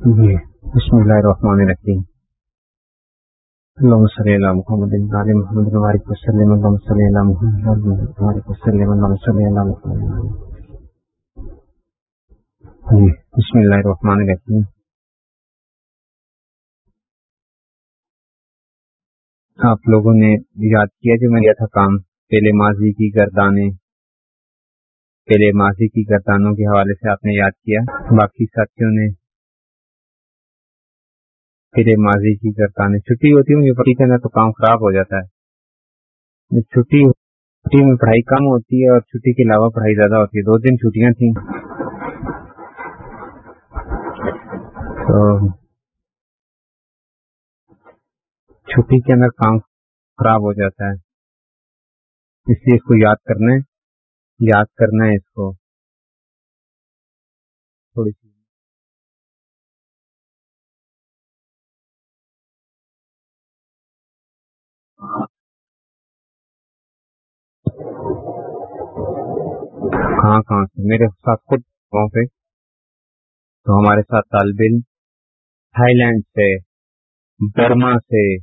جی بسم اللہ الرحمن الرحیم۔ اللهم صل على محمد وعلى محمد وبارك وسلم اللهم صل على محمد وبارك وسلم اللهم صل على محمد جی بسم اللہ الرحمن الرحیم۔ آپ لوگوں نے یاد کیا جو میں گیا تھا کام، پہلے ماضی کی گردانیں۔ پہلے ماضی کی گردانوں کے حوالے سے آپ نے یاد کیا۔ باقی ساتھیوں نے پھر ماضی کی گردانے چھٹی ہوتی ہے، مجھے کے اندر تو کام خراب ہو جاتا ہے۔ چھٹی چھٹی میں پڑھائی کم ہوتی ہے اور چھٹی کے علاوہ پڑھائی زیادہ ہوتی ہے۔ دو دن چھٹیاں تھیں۔ تو چھٹی کے اندر کام خراب ہو جاتا ہے۔ اس لیے اس کو یاد کرنا ہے۔ یاد کرنا ہے اس کو۔ تھوڑی سی کہاں کہاں سے میرے ساتھ خود گاؤں پہ تو ہمارے ساتھ طالب علم تھائی لینڈ سے، برما سے،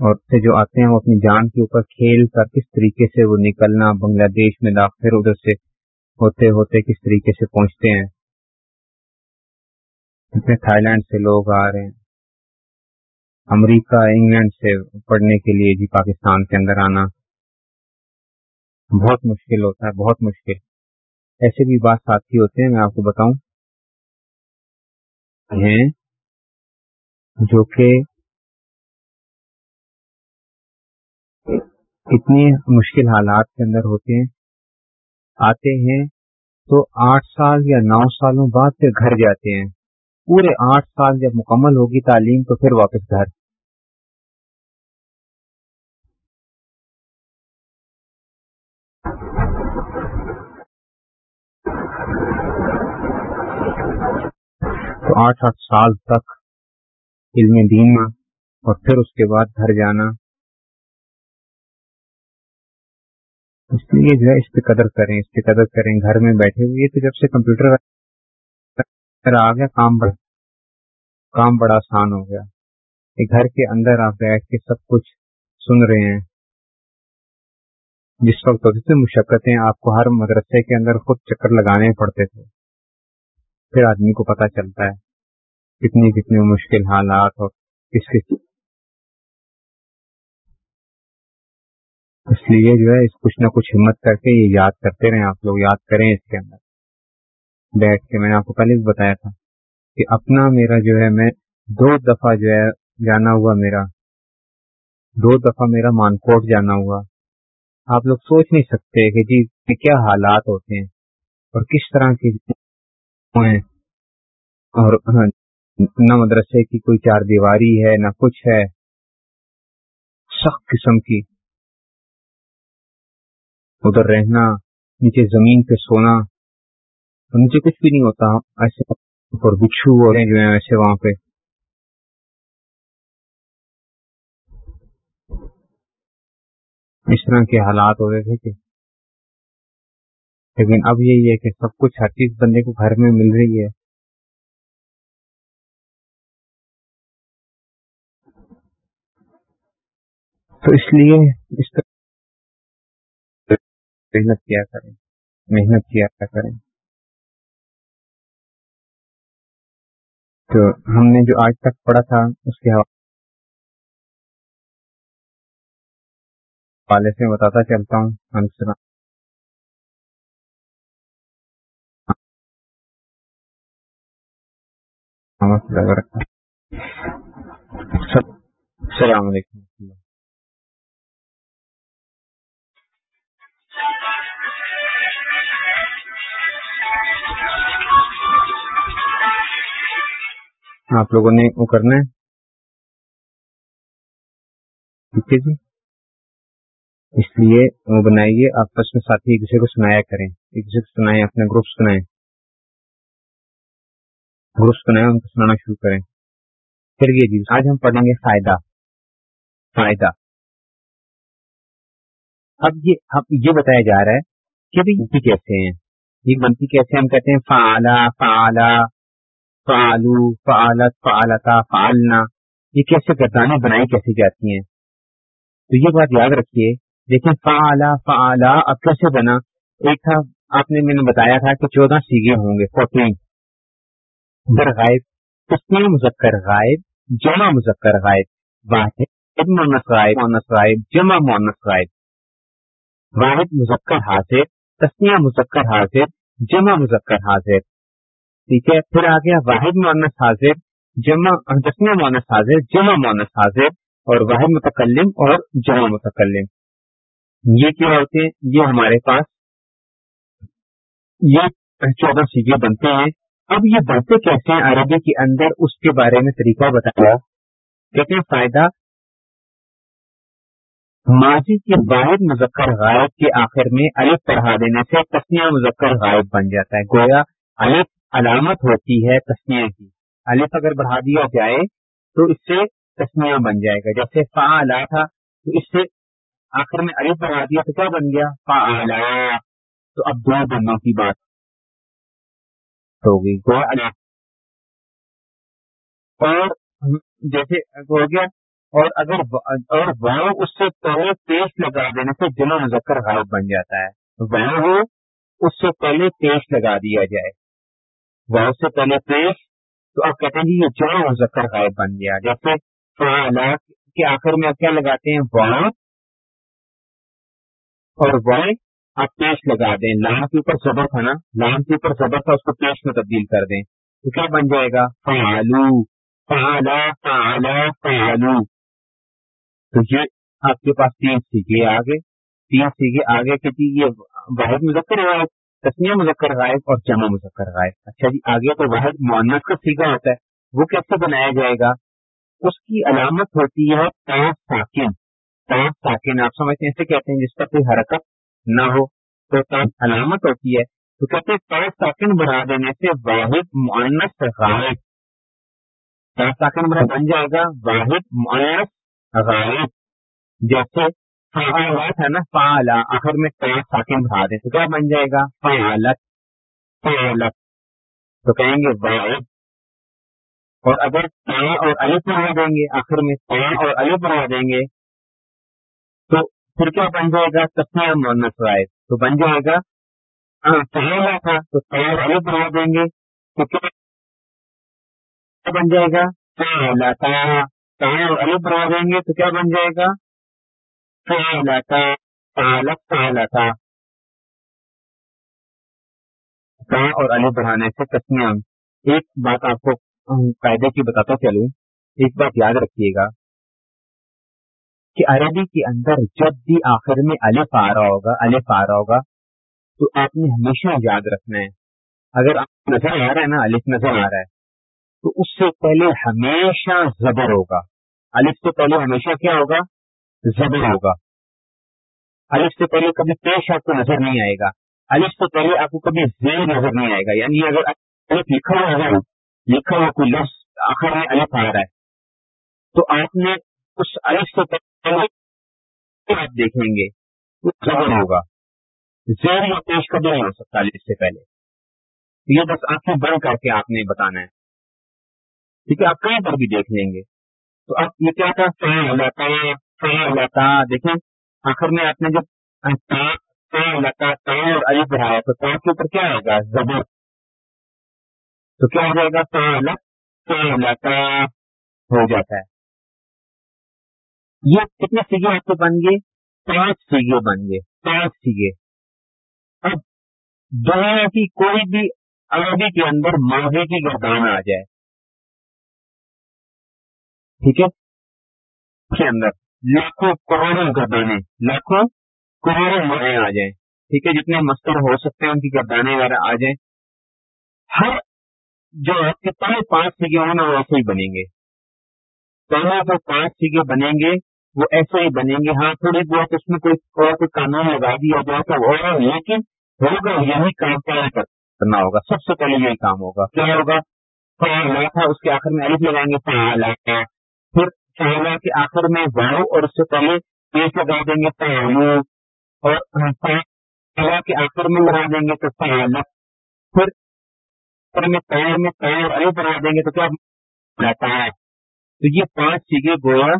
اور سے جو آتے ہیں، وہ اپنی جان کے اوپر کھیل کر کس طریقے سے وہ نکلنا، بنگلہ دیش میں داخل، ادھر سے ہوتے ہوتے کس طریقے سے پہنچتے ہیں۔ تھائی لینڈ سے لوگ آ رہے ہیں۔ امریکہ، انگلینڈ سے پڑھنے کے لیے جی پاکستان کے اندر آنا بہت مشکل ہوتا ہے، بہت مشکل۔ ایسے بھی بات ساتھی ہوتے ہیں، میں آپ کو بتاؤں۔ ہیں جو کہ اتنی مشکل حالات کے اندر ہوتے ہیں، آتے ہیں تو آٹھ سال یا نو سالوں بعد پھر گھر جاتے ہیں۔ پورے آٹھ سال جب مکمل ہوگی تعلیم تو پھر واپس گھر۔ آٹھ آٹھ سال تک علم دین اور پھر اس کے بعد گھر جانا۔ اس لیے جو ہے اس پہ قدر کریں، اس پہ قدر کریں۔ گھر میں بیٹھے ہوئے تو جب سے کمپیوٹر آ گیا، کام بڑا کام بڑا آسان ہو گیا۔ گھر کے اندر آپ بیٹھ کے سب کچھ سن رہے ہیں۔ جس وقت ہوتی تھی مشقتیں، آپ کو ہر مدرسے کے اندر خود چکر لگانے پڑتے تھے۔ پھر آدمی کو پتا چلتا ہے۔ کتنی کتنی مشکل حالات اور کس کس اس لیے جو ہے کچھ نہ کچھ ہمت کر کے یہ یاد کرتے رہے آپ لوگ یاد کریں اس کے اندر۔ بیٹھ کے میں نے آپ کو پہلے بھی بتایا تھا کہ اپنا میرا جو ہے میں دو دفعہ جو ہے جانا ہوا، میرا دو دفعہ میرا مانکوٹ جانا ہوا۔ آپ لوگ سوچ نہیں سکتے کہ جی کیا حالات ہوتے ہیں اور کس طرح کی اور ہاں نہ مدرسے کی کوئی چار دیواری ہے، نہ کچھ ہے۔ سخت قسم کی۔ ادھر رہنا، نیچے زمین پہ سونا۔ نیچے کچھ بھی نہیں ہوتا۔ ایسے اور بچھو ہو رہے جو ہیں، ایسے وہاں پہ۔ اس طرح کے حالات ہو رہے تھے کہ لیکن اب یہی ہے کہ سب کچھ ہر چیز بندے کو گھر میں مل رہی ہے۔ تو اس لیے اس طرح محنت کیا کریں محنت کیا کریں تو ہم نے جو آج تک پڑھا تھا اس کے حوالے سے بتاتا چلتا ہوں السلام علیکم آپ لوگوں نے وہ کرنا ہے؟ ٹھیک ہے جی۔ اس لیے وہ بنائیے آپس میں ساتھی ایک دوسرے کو سنایا کریں۔ ایک دوسرے کو سنائیں، اپنے گروپ سنائیں۔ گروپ سنائیں ان کو سنانا شروع کریں۔ پھر یہ جی آج ہم پڑھیں گے فائدہ۔ فائدہ۔ اب یہ اب یہ بتایا جا رہا ہے کہ بنتی کیسے ہیں؟ یہ بنتی کیسے ہم کہتے ہیں؟ فعلا فعلا، فعلو، فعلت، فعلتا، فعلنا۔ یہ کیسے گردانیں بنائی کیسی جاتی ہیں؟ تو یہ بات یاد رکھیے، دیکھیں فعلا فعلا اب کیسے بنا؟ ایک تھا، آپ نے میں نے بتایا تھا کہ چودہ سیگے ہوں گے فورٹین در غائب تسنی مذکر غائب، جمع مذکر غائب۔ واحد مونس غائب مونس غائب، جمع مونس غائب۔ واحد مذکر حاضر تسنیا مذکر حاضر جمع مذکر حاضر ٹھیک ہے، پھر آ گیا واحد مونس حاضر جمع دسمیا مونس حاضر جمع مونس حاضر اور واحد متکلم اور جمع متکلم۔ یہ کیا ہوتے ہیں؟ یہ ہمارے پاس، یہ چودہ سیگے بنتے ہیں۔ اب یہ بنتے کیسے ہیں؟ عربی کے اندر اس کے بارے میں طریقہ بتایا۔ کہتے ہیں، فائدہ ماضی کے واحد مذکر غائب کے آخر میں الف پڑھا دینے سے تسنیا مذکر غائب بن جاتا ہے۔ گویا الف علامت ہوتی ہے تسمیہ کی۔ الف اگر بڑھا دیا جائے تو اس سے تسمیہ بن جائے گا۔ جیسے فا الا تھا تو اس سے آخر میں الف بڑھا دیا تو کیا بن گیا؟ فا تو اب دو بننے کی بات ہوگی گو اور جیسے ہو گیا اور اگر اور واؤ اس سے پہلے پیش لگا دینے سے جمع مذکر غائب بن جاتا ہے۔ واؤ اس سے پہلے پیش لگا دیا جائے۔ واؤ سے پہلے پیش، تو آپ کہتے ہیں جی یہ جمع مذکر غائب بن گیا۔ جیسے کے آخر میں آپ کیا لگاتے ہیں؟ واؤ اور وائ آپ پیش لگا دیں۔ لام کے اوپر زبر تھا نا؟ لام کے اوپر زبر تھا اس کو پیش میں تبدیل کر دیں۔ تو کیا بن جائے گا؟ فعلو فعلا فعلا فعلو تو یہ آپ کے پاس تین سیکھے آگے، تین سیکھے آگے کہ جی یہ واحد مذکر ہے تسمیہ مذکر غائب اور جمع مذکر غائب۔ اچھا جی آگے تو واحد معنت کا سیکھا ہوتا ہے، وہ کیسے بنایا جائے گا؟ اس کی علامت ہوتی ہے ساکن۔ ساکن، آپ سمجھتے ہیں، اسے کہتے ہیں جس کا کوئی حرکت نہ ہو۔ تو علامت ہوتی ہے، تو کہتے ہیں تاج ساکن بڑھا دینے سے واحد معنت غائب۔ تاج ساکن بڑھا بن جائے گا واحد معنت غائب جیسے فعالت ہے نا، فعلا، آخر میں تا ساکن بڑھا دیں تو کیا بن جائے گا؟ فعالت فعالت تو کہیں گے واحد اور اگر تا اور الف بڑھا دیں گے، آخر میں تا اور الف بڑھا دیں گے، تو پھر کیا بن جائے گا؟ تسمیہ مونس رائے تو بن جائے گا فعلا تھا، تو تا اور الف بڑھا دیں گے۔ تو کیا بن جائے گا؟ فعلا تا اور الف بڑھا دیں گے تو کیا بن جائے گا؟ اور علی بڑھانے سے تسمیہ ایک بات آپ کو قاعدے کی بتاتا چلوں ایک بات یاد رکھیے گا کہ عربی کے اندر جب بھی آخر میں الف آ رہا ہوگا، الف آ رہا ہوگا، تو آپ نے ہمیشہ یاد رکھنا ہے۔ اگر آپ نظر آ رہا ہے نا، الف نظر آ رہا ہے۔ تو اس سے پہلے ہمیشہ زبر ہوگا۔ الف سے پہلے ہمیشہ کیا ہوگا؟ زبر ہوگا۔ الف سے پہلے کبھی پیش آپ کو نظر نہیں آئے گا۔ الف سے پہلے آپ کو کبھی زیر نظر نہیں آئے گا۔ یعنی اگر الف لکھا ہوا ہے لکھا ہوا کوئی لفظ آخر میں الف آ رہا ہے، تو آپ نے اس الف سے پہلے آپ دیکھیں گے وہ زبر ہوگا۔ زیر یا پیش کبھی نہیں ہو سکتا الف سے پہلے۔ یہ بس آنکھیں بند کر کے آپ نے بتانا ہے۔ ٹھیک ہے، آپ کہیں پر بھی دیکھ لیں گے۔ تو اب یہ کیا تھا؟ لتا دیکھیں، آخر میں آپ نے جب لتا تا اور علی پڑھایا تو تا کے اوپر کیا آئے گا؟ زبر۔ تو کیا ہو جائے گا؟ تا لتا ہو جاتا ہے۔ یہ کتنے سیگے آپ کو بن گئے؟ پانچ سیگے بن گئے، پانچ سیگے۔ اب دنیا کی کوئی بھی عربی کے اندر ماضی کی گردان آ جائے۔ ٹھیک ہے؟ اس کے اندر لاکھوں کروڑوں گردانے، لاکھوں کروڑوں مرے آ جائیں۔ ٹھیک ہے؟ جتنے مستر ہو سکتے ہیں، ان کی گردانے وغیرہ آ جائیں۔ ہر جو آپ پہلے پانچ سیگے ہوں نا وہ ایسے ہی بنیں گے۔ پہلے جو پانچ سیگے بنیں گے، وہ ایسے ہی بنیں گے۔ ہاں تھوڑی بہت اس میں کوئی تھوڑا کوئی قانون لگا دیا جائے تو ہوگا لیکن ہوگا یہی کام پہلے کرنا ہوگا۔ سب سے پہلے یہی کام ہوگا۔ کیا ہوگا؟ تھا اس کے آخر میں الف لگائیں گے پھر فعلا کے آخر میں واؤ اور اس سے پہلے پیش لگا دیں گے فعلو اور فعلا کے آخر میں لگا دیں گے تو فعلا پھر میں پیر میں پیر الگ بڑھا دیں گے تو کیا رہتا ہے تو یہ پانچ سیگے گویا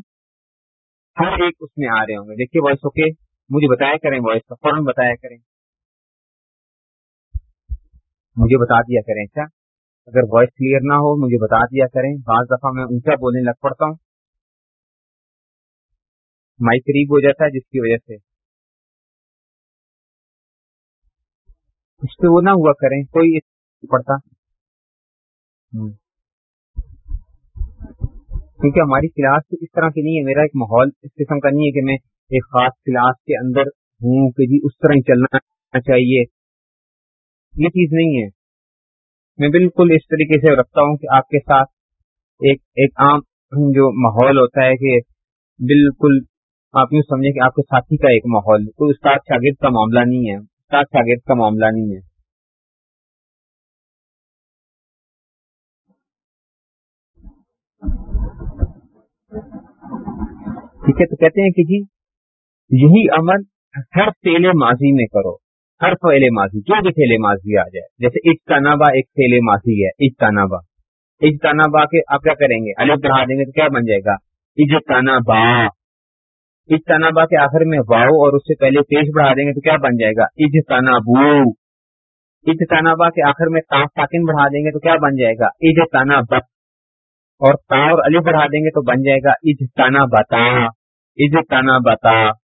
ہر ایک اس میں آ رہے ہوں گے۔ دیکھیے وائس اوکے مجھے بتایا کریں وائس کا، فوراً بتایا کریں۔ مجھے بتا دیا کریں اچھا؟ اگر وائس کلیئر نہ ہو، مجھے بتا دیا کریں۔ بعض دفعہ میں اونچا بولنے لگ پڑتا ہوں۔ مائک قریب ہو جاتا ہے، جس کی وجہ سے۔ اس پہ وہ نہ ہوا کریں، کوئی پڑتا۔ کیونکہ ہماری کلاس اس طرح کی نہیں ہے، میرا ایک ماحول اس قسم کا نہیں ہے کہ میں ایک خاص کلاس کے اندر ہوں کہ جی اس طرح ہی چلنا چاہیے۔ یہ چیز نہیں ہے۔ میں بالکل اس طریقے سے رکھتا ہوں کہ آپ کے ساتھ ایک ایک عام جو ماحول ہوتا ہے کہ بالکل آپ یوں سمجھیں کہ آپ کے ساتھی کا ایک ماحول کوئی استاد شاگرد کا معاملہ نہیں ہے۔ استاد شاگرد کا معاملہ نہیں ہے۔ ٹھیک ہے، تو کہتے ہیں کہ جی یہی عمل ہر فیل ماضی میں کرو۔ ہر فیل ماضی، جو بھی فیل ماضی آ جائے۔ جیسے اجتنابا ایک فیل ماضی ہے اجتنابا اجتنابا کے آپ کیا کریں گے؟ الگ بڑھا دیں گے تو کیا بن جائے گا؟ اجتنابا اجتنابا کے آخر میں واؤ اور اس سے پہلے پیش بڑھا دیں گے تو کیا بن جائے گا؟ اجتنابو۔ اجتنابا کے آخر میں تا ساکن بڑھا دیں گے تو کیا بن جائے گا؟ اجتنابا اور تا اور علی بڑھا دیں گے تو بن جائے گا اجتنابتا۔ اجتنابتا۔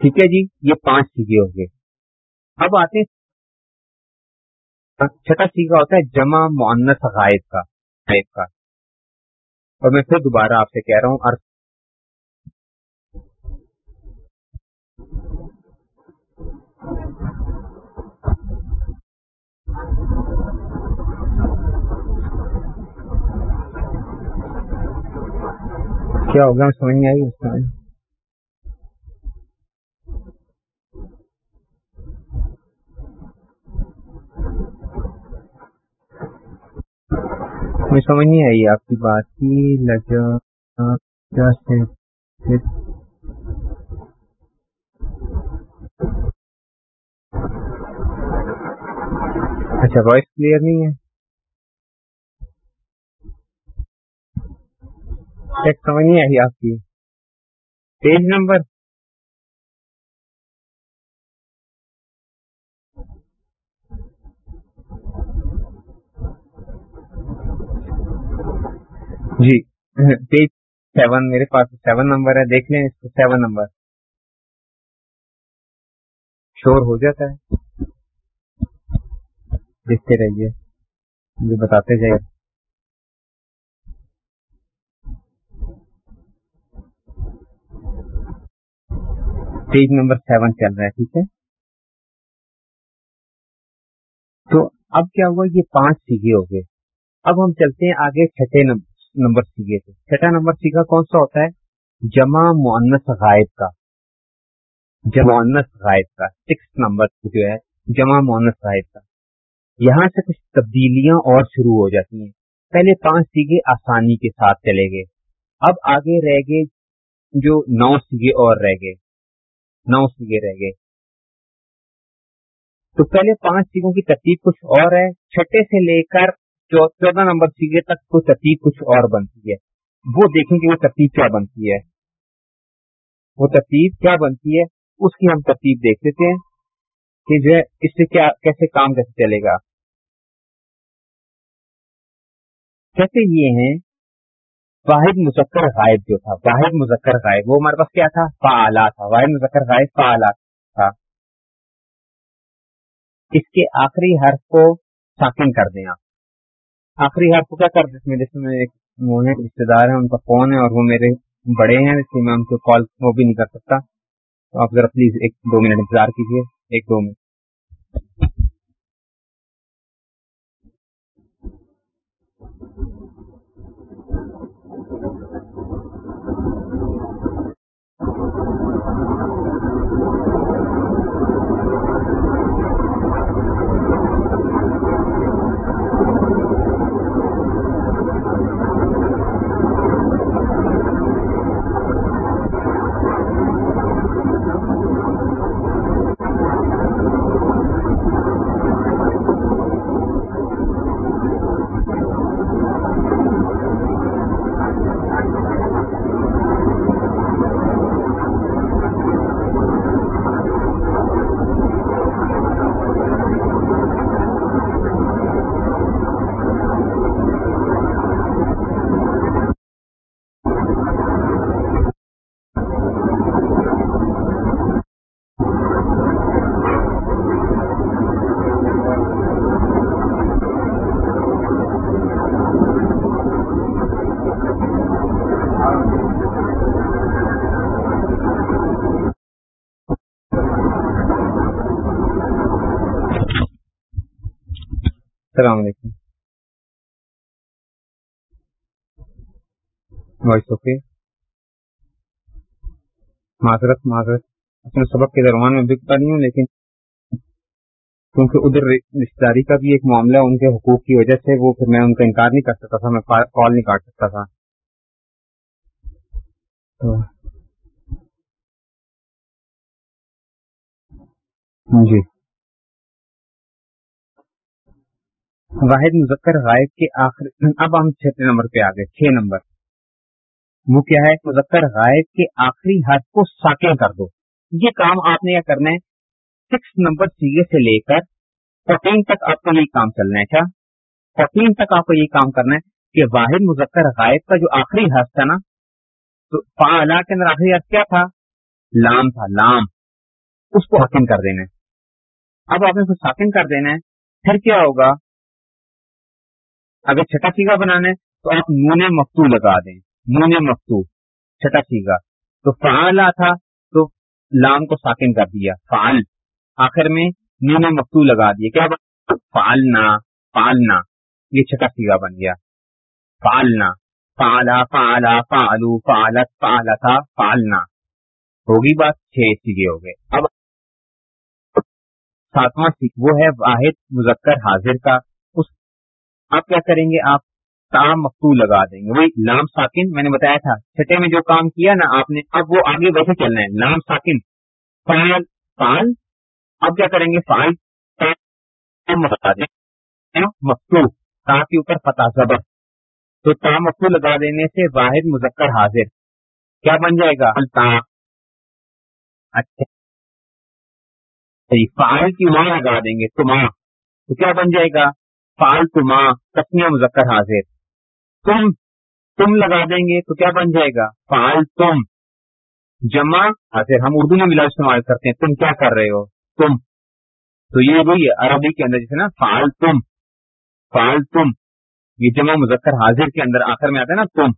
ٹھیک ہے جی؟ یہ پانچ سیگے ہو گئے اب آتے چھٹا سیگا ہوتا ہے جمع معنس غائب کا غائب کا۔ اور میں پھر دوبارہ آپ سے کہہ رہا ہوں ارتھ کیا ہوگا؟ سمجھ نہیں آئی۔ اس میں مجھے سمجھ نہیں آئی آپ کی بات کی لجا اچھا وائس کلیئر نہیں ہے۔ سمجھ نہیں آئی آپ کی۔ پیج نمبر جی۔ پیج سیون میرے پاس سیون نمبر ہے۔ دیکھ لیں اس کو سیون نمبر شور ہو جاتا ہے۔ دیکھتے رہیے۔ مجھے بتاتے جائے پیج نمبر سیون چل رہا ہے، ٹھیک ہے؟ تو اب کیا ہوا؟ یہ پانچ سیگے ہو گئے۔ اب ہم چلتے ہیں آگے چھٹے نمبر۔ نمبر سیگے سے چھٹا نمبر سیگا کون سا ہوتا ہے؟ جمع معنس غائب کا۔ جمع غائب کا۔ سکس نمبر جو ہے، جمع معنس غائب کا۔ یہاں سے کچھ تبدیلیاں اور شروع ہو جاتی ہیں۔ پہلے پانچ سیگے آسانی کے ساتھ چلے گئے۔ اب آگے رہ گئے جو نو سیگے اور رہ گئے۔ نو سیگے رہ گئے۔ تو پہلے پانچ سیگوں کی ترتیب کچھ اور ہے۔ چھٹے سے لے کر چودہ نمبر سیگے تک کوئی ترتیب کچھ اور بنتی ہے۔ وہ دیکھیں کہ وہ ترتیب کیا بنتی ہے۔ وہ ترتیب کیا بنتی ہے؟ اس کی ہم ترتیب دیکھ لیتے ہیں کہ جو ہے، اس سے کیا، کیسے کام کیسے چلے گا۔ کہتے یہ ہیں، واحد مذکر غائب جو تھا، واحد مذکر غائب، وہ ہمارے پاس کیا تھا؟ فعلا تھا۔ واحد مذکر غائب فعلا تھا۔ اس کے آخری حرف کو ساکن کر دیں آپ۔ آخری آپ کو کیا کر دیتے جیسے میں ایک رشتے دار ہیں، ان کا فون ہے اور وہ میرے بڑے ہیں، اس لیے میں ان کو کال وہ بھی نہیں کر سکتا۔ تو آپ ذرا پلیز ایک دو منٹ انتظار کیجیے۔ ایک دو منٹ۔ السلام علیکم۔ وائس اوکے۔ معذرت معذرت۔ اپنے سبق کے درمیان میں بکتا نہیں ہوں، لیکن کیونکہ ادھر رشتے داری کا بھی ایک معاملہ ان کے حقوق کی وجہ سے، وہ پھر میں ان کا انکار نہیں کر سکتا تھا، میں کال نہیں کاٹ سکتا تھا۔ جی۔ واحد مذکر غائب کے آخر اب ہم چھٹے نمبر پہ آ گئے، چھ نمبر۔ وہ کیا ہے؟ مذکر غائب کے آخری حرف کو ساکن کر دو۔ یہ کام آپ نے کیا کرنا ہے؟ سکس نمبر سیگے سے لے کر فورٹین تک آپ کو یہ کام چلنا ہے اچھا؟ کیا فورٹین تک آپ کو یہ کام کرنا ہے کہ واحد مذکر غائب کا جو آخری حرف تھا نا، تو فعلا کے اندر آخری حرف کیا تھا؟ لام تھا، لام۔ اس کو حسین کر دینا ہے۔ اب آپ نے ساکن کر دینا ہے، پھر کیا ہوگا؟ اگر چھٹا سیگا بنانا ہے تو آپ نون مفتو لگا دیں۔ نون مفتو، چھٹا سیگا۔ تو فعلا تھا تو لام کو ساکن کر دیا۔ فعل آخر میں نون مفتو لگا دیا کیا فعلنا فعلنا یہ چھٹا سیگا بن گیا۔ فعلنا فعلا فعلا فعلو فعلت فعلتا فعلنا ہوگی بات چھ سیگے ہو گئے۔ اب ساتواں وہ ہے واحد مذکر حاضر کا۔ آپ کیا کریں گے آپ؟ تام مفتو لگا دیں گے۔ وہی لام ساکن، میں نے بتایا تھا، چھٹے میں جو کام کیا نا آپ نے، اب وہ آگے ویسے چلنا ہے۔ لام ساکن۔ فال فال اب کیا کریں گے؟ فال مفتو تا کے اوپر فتح زبر۔ تو تام مفتو لگا دینے سے واحد مذکر حاضر۔ کیا بن جائے گا؟ التا اچھا۔ فال کی ماں لگا دیں گے تو ماں تو کیا بن جائے گا؟ فال تما تسمیہ مذکر حاضر۔ تم تم لگا دیں گے تو کیا بن جائے گا؟ فال تم جمع، حاضر، ہم اردو میں ملا استعمال کرتے ہیں۔ تم کیا کر رہے ہو؟ تم۔ تو یہ وہی عربی کے اندر جیسے نا فال تم فال تم یہ جمع مذکر حاضر کے اندر آخر میں آتا ہے نا تم۔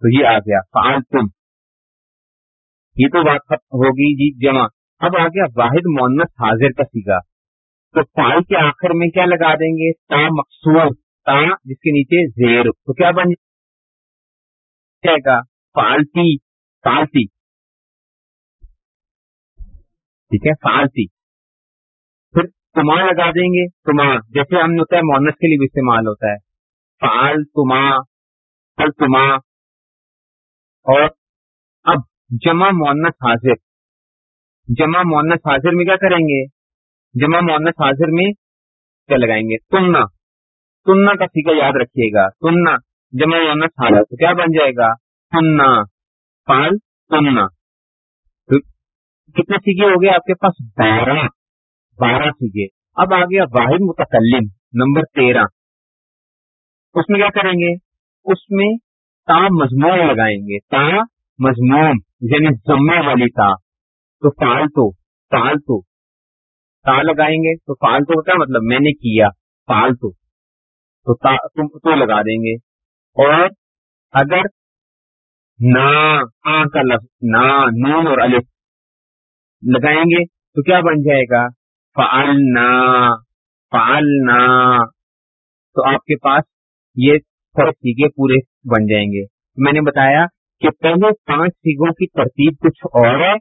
تو یہ آ گیا فال تم یہ تو بات ہوگی جی جمع۔ اب آ گیا واحد مونت حاضر کا سیگا۔ تو فال کے آخر میں کیا لگا دیں گے؟ تا مقصور تا جس کے نیچے زیر۔ تو کیا بن جائے گا؟ فالتی فالتی۔ ٹھیک ہے، فالتی۔ پھر تما لگا دیں گے، تما۔ جیسے ہم نے ہوتا ہے، مونس کے لیے بھی استعمال ہوتا ہے۔ فال تما، فل تما۔ اور اب جمع مونس حاضر۔ جمع مونس حاضر میں کیا کریں گے؟ جمع مونس حاضر میں کیا لگائیں گے؟ تننا تننا کا سیکھا یاد رکھیے گا۔ تننا جمع مونس حاضر۔ تو کیا بن جائے گا؟ تننا پال تننا کتنے سیکھے ہو گئے آپ کے پاس؟ بارہ۔ بارہ سیکھے اب آ گیا واحد متکلم، نمبر تیرہ۔ اس میں کیا کریں گے؟ اس میں تا مضمون لگائیں گے۔ تا مضمون یعنی ضمے والی تا۔ تو فالتو فالتو تا لگائیں گے تو فالتو کا مطلب میں نے کیا فالتو۔ تو تم تو لگا دیں گے۔ اور اگر نا، آ کا لفظ، نا، نون اور الف لگائیں گے تو کیا بن جائے گا؟ فعلنا فعلنا۔ تو آپ کے پاس یہ فرق سیگے پورے بن جائیں گے۔ میں نے بتایا کہ پہلے پانچ سیگوں کی ترتیب کچھ اور ہے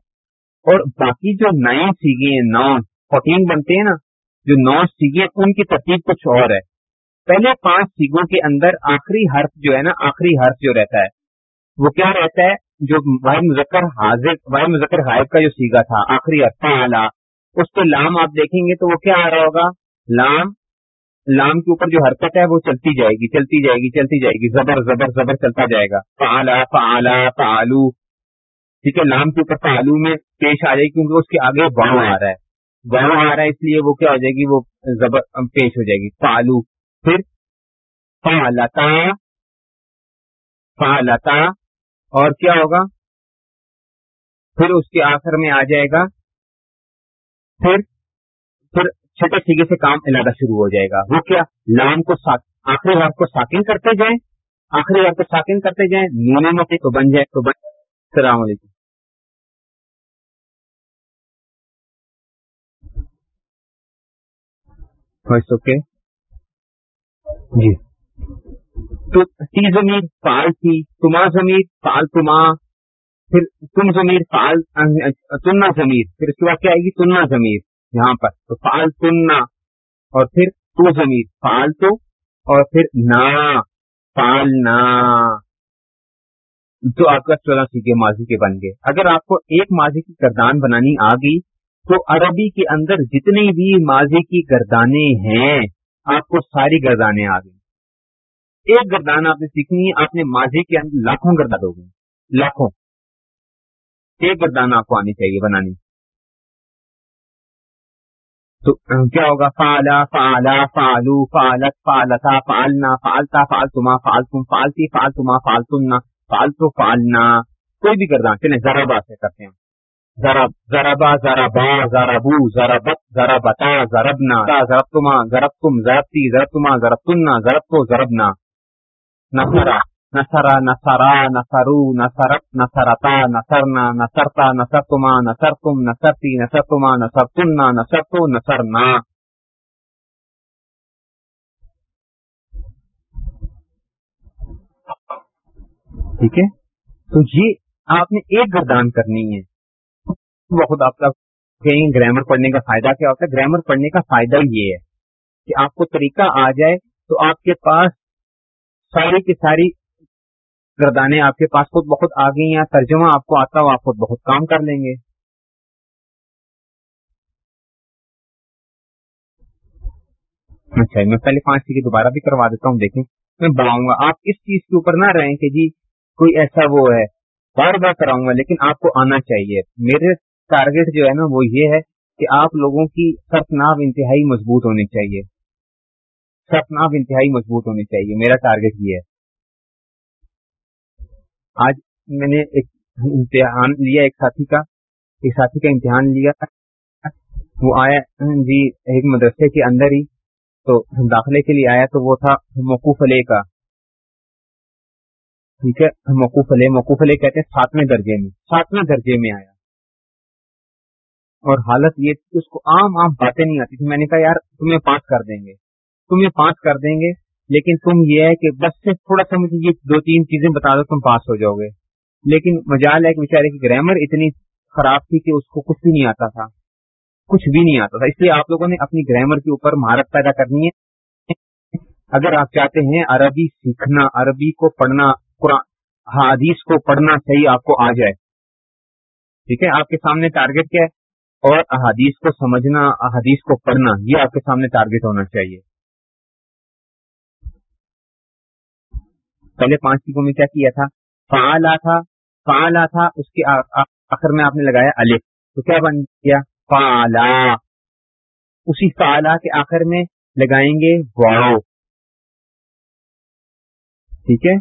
اور باقی جو نئے سیگے ہیں نو فورٹین بنتے ہیں نا، جو نو سیگے، ان کی ترتیب کچھ اور ہے۔ پہلے پانچ سیگوں کے اندر آخری حرف جو ہے نا، آخری حرف جو رہتا ہے، وہ کیا رہتا ہے؟ جو واحد مذکر حاضر واحد مذکر غائب کا جو سیگا تھا، آخری حرف اعلیٰ اس پہ لام آپ دیکھیں گے تو وہ کیا آ رہا ہوگا؟ لام لام کے اوپر جو حرکت ہے وہ چلتی جائے گی، چلتی جائے گی، چلتی جائے گی، زبر زبر زبر چلتا جائے گا۔ فعلا فعلا فعلو ٹھیک ہے، لام کے اوپر فعلو میں پیش آ جائے گی کیونکہ اس کے آگے باؤ آ رہا ہے۔ وہاں آ رہا ہے، اس لیے وہ کیا ہو جائے گی، وہ زبر پیش ہو جائے گی۔ فالو پھر فالتا فالتا اور کیا ہوگا؟ پھر اس کے آخر میں آ جائے گا۔ پھر پھر چھٹے سیگے سے کام علاقہ شروع ہو جائے گا۔ وہ کیا؟ لام کو آخری بار کو ساکن کرتے جائیں۔ آخری بار کو ساکن کرتے جائیں۔ نینے میں تو بن جائے، تو بن السلام علیکم۔ اوکے؟ جی۔ تو تی ضمیر فعال تھی تما ضمیر فعال تما پھر تم ضمیر فعال تننا ضمیر پھر اس کے بعد کیا آئے گی؟ تننا ضمیر یہاں پر۔ تو فعال تننا اور پھر تو ضمیر فعال تو اور پھر نا پالنا تو آپ کا چودہ سیکھے ماضی کے بن گئے۔ اگر آپ کو ایک ماضی کی گردان بنانی آ گئی تو عربی کے اندر جتنی بھی ماضی کی گردانے ہیں، آپ کو ساری گردانے آ گئی ایک گردان آپ نے سیکھنی ہے آپ نے ماضی کے اندر لاکھوں گردان ہو گئی لاکھوں۔ ایک گردان آپ کو آنی چاہیے بنانی۔ تو کیا ہوگا؟ فالا فالا فالو فالت فالتا فالنا فالتا فالتما فالتم فالتی فالتما فالتنا فالتو فالنا کوئی بھی گردان چلے ذرا بات کرتے ہیں۔ ذرا ذرا با ذرا با ذرا بو ذرا بت ذرا بتا ذربنا ضرب تما ضرب تم ضربتی ضرب تما نصرا. نصرا نصرا. نصرو. نصرت. نصرتا. نصرنا. نصرتا. نصرتما. نصرتم. نصرتی. نصرتما. نصرتنا. نصرتو. نصرنا. ٹھیک ہے؟ تو یہ آپ نے ایک گردان کرنی ہے۔ بہت آپ کا کہیں گرامر پڑھنے کا فائدہ کیا ہوتا ہے؟ گرامر پڑھنے کا فائدہ یہ ہے کہ آپ کو طریقہ آ جائے تو آپ کے پاس ساری کی ساری گردانے آپ کے پاس خود بہت آ گئی ہیں ترجمہ آپ کو آتا ہو، آپ خود بہت کام کر لیں گے۔ اچھا میں پہلے پانچ کی دوبارہ بھی کروا دیتا ہوں، دیکھیں۔ میں بڑھاؤں گا۔ آپ اس چیز کے اوپر نہ رہیں کہ جی کوئی ایسا وہ ہے، بار بار کراؤں گا، لیکن آپ کو آنا چاہیے۔ میرے ٹارگیٹ جو ہے نا وہ یہ ہے کہ آپ لوگوں کی سرف ناف انتہائی مضبوط ہونی چاہیے۔ سرف ناف انتہائی مضبوط ہونی چاہیے۔ میرا ٹارگیٹ یہ ہے۔ آج میں نے ایک امتحان لیا، ایک ساتھی کا، ایک ساتھی کا امتحان لیا۔ وہ آیا جی ایک مدرسے کے اندر ہی، تو داخلے کے لیے آیا تو وہ تھا موقوف علیہ کا۔ ٹھیک ہے؟ موقوف علیہ موقوف علیہ کہتے ہیں ساتویں درجے میں۔ ساتویں درجے میں آیا۔ اور حالت یہ تھی اس کو عام عام باتیں نہیں آتی تھی میں نے کہا، یار، تمہیں پاس کر دیں گے۔ تمہیں پاس کر دیں گے، لیکن تم یہ ہے کہ بس سے تھوڑا سا مجھے یہ دو تین چیزیں بتا دو، تم پاس ہو جاؤ گے۔ لیکن مجال ہے کہ بیچارے کی گرامر اتنی خراب تھی کہ اس کو کچھ بھی نہیں آتا تھا۔ کچھ بھی نہیں آتا تھا۔ اس لیے آپ لوگوں نے اپنی گرامر کے اوپر مہارت پیدا کرنی ہے۔ اگر آپ چاہتے ہیں عربی سیکھنا، عربی کو پڑھنا حادیث کو پڑھنا صحیح آپ کو آ جائے۔ ٹھیک ہے؟ آپ کے سامنے ٹارگیٹ کیا ہے؟ اور احادیث کو سمجھنا، احادیث کو پڑھنا، یہ آپ کے سامنے ٹارگیٹ ہونا چاہیے۔ پہلے پانچ چیزوں میں کیا کیا تھا؟ فعلا تھا فعلا تھا، اس کے آخر میں آپ نے لگایا الف۔ تو کیا بن گیا؟ فعلا اسی فعلا کے آخر میں لگائیں گے واؤ ٹھیک ہے؟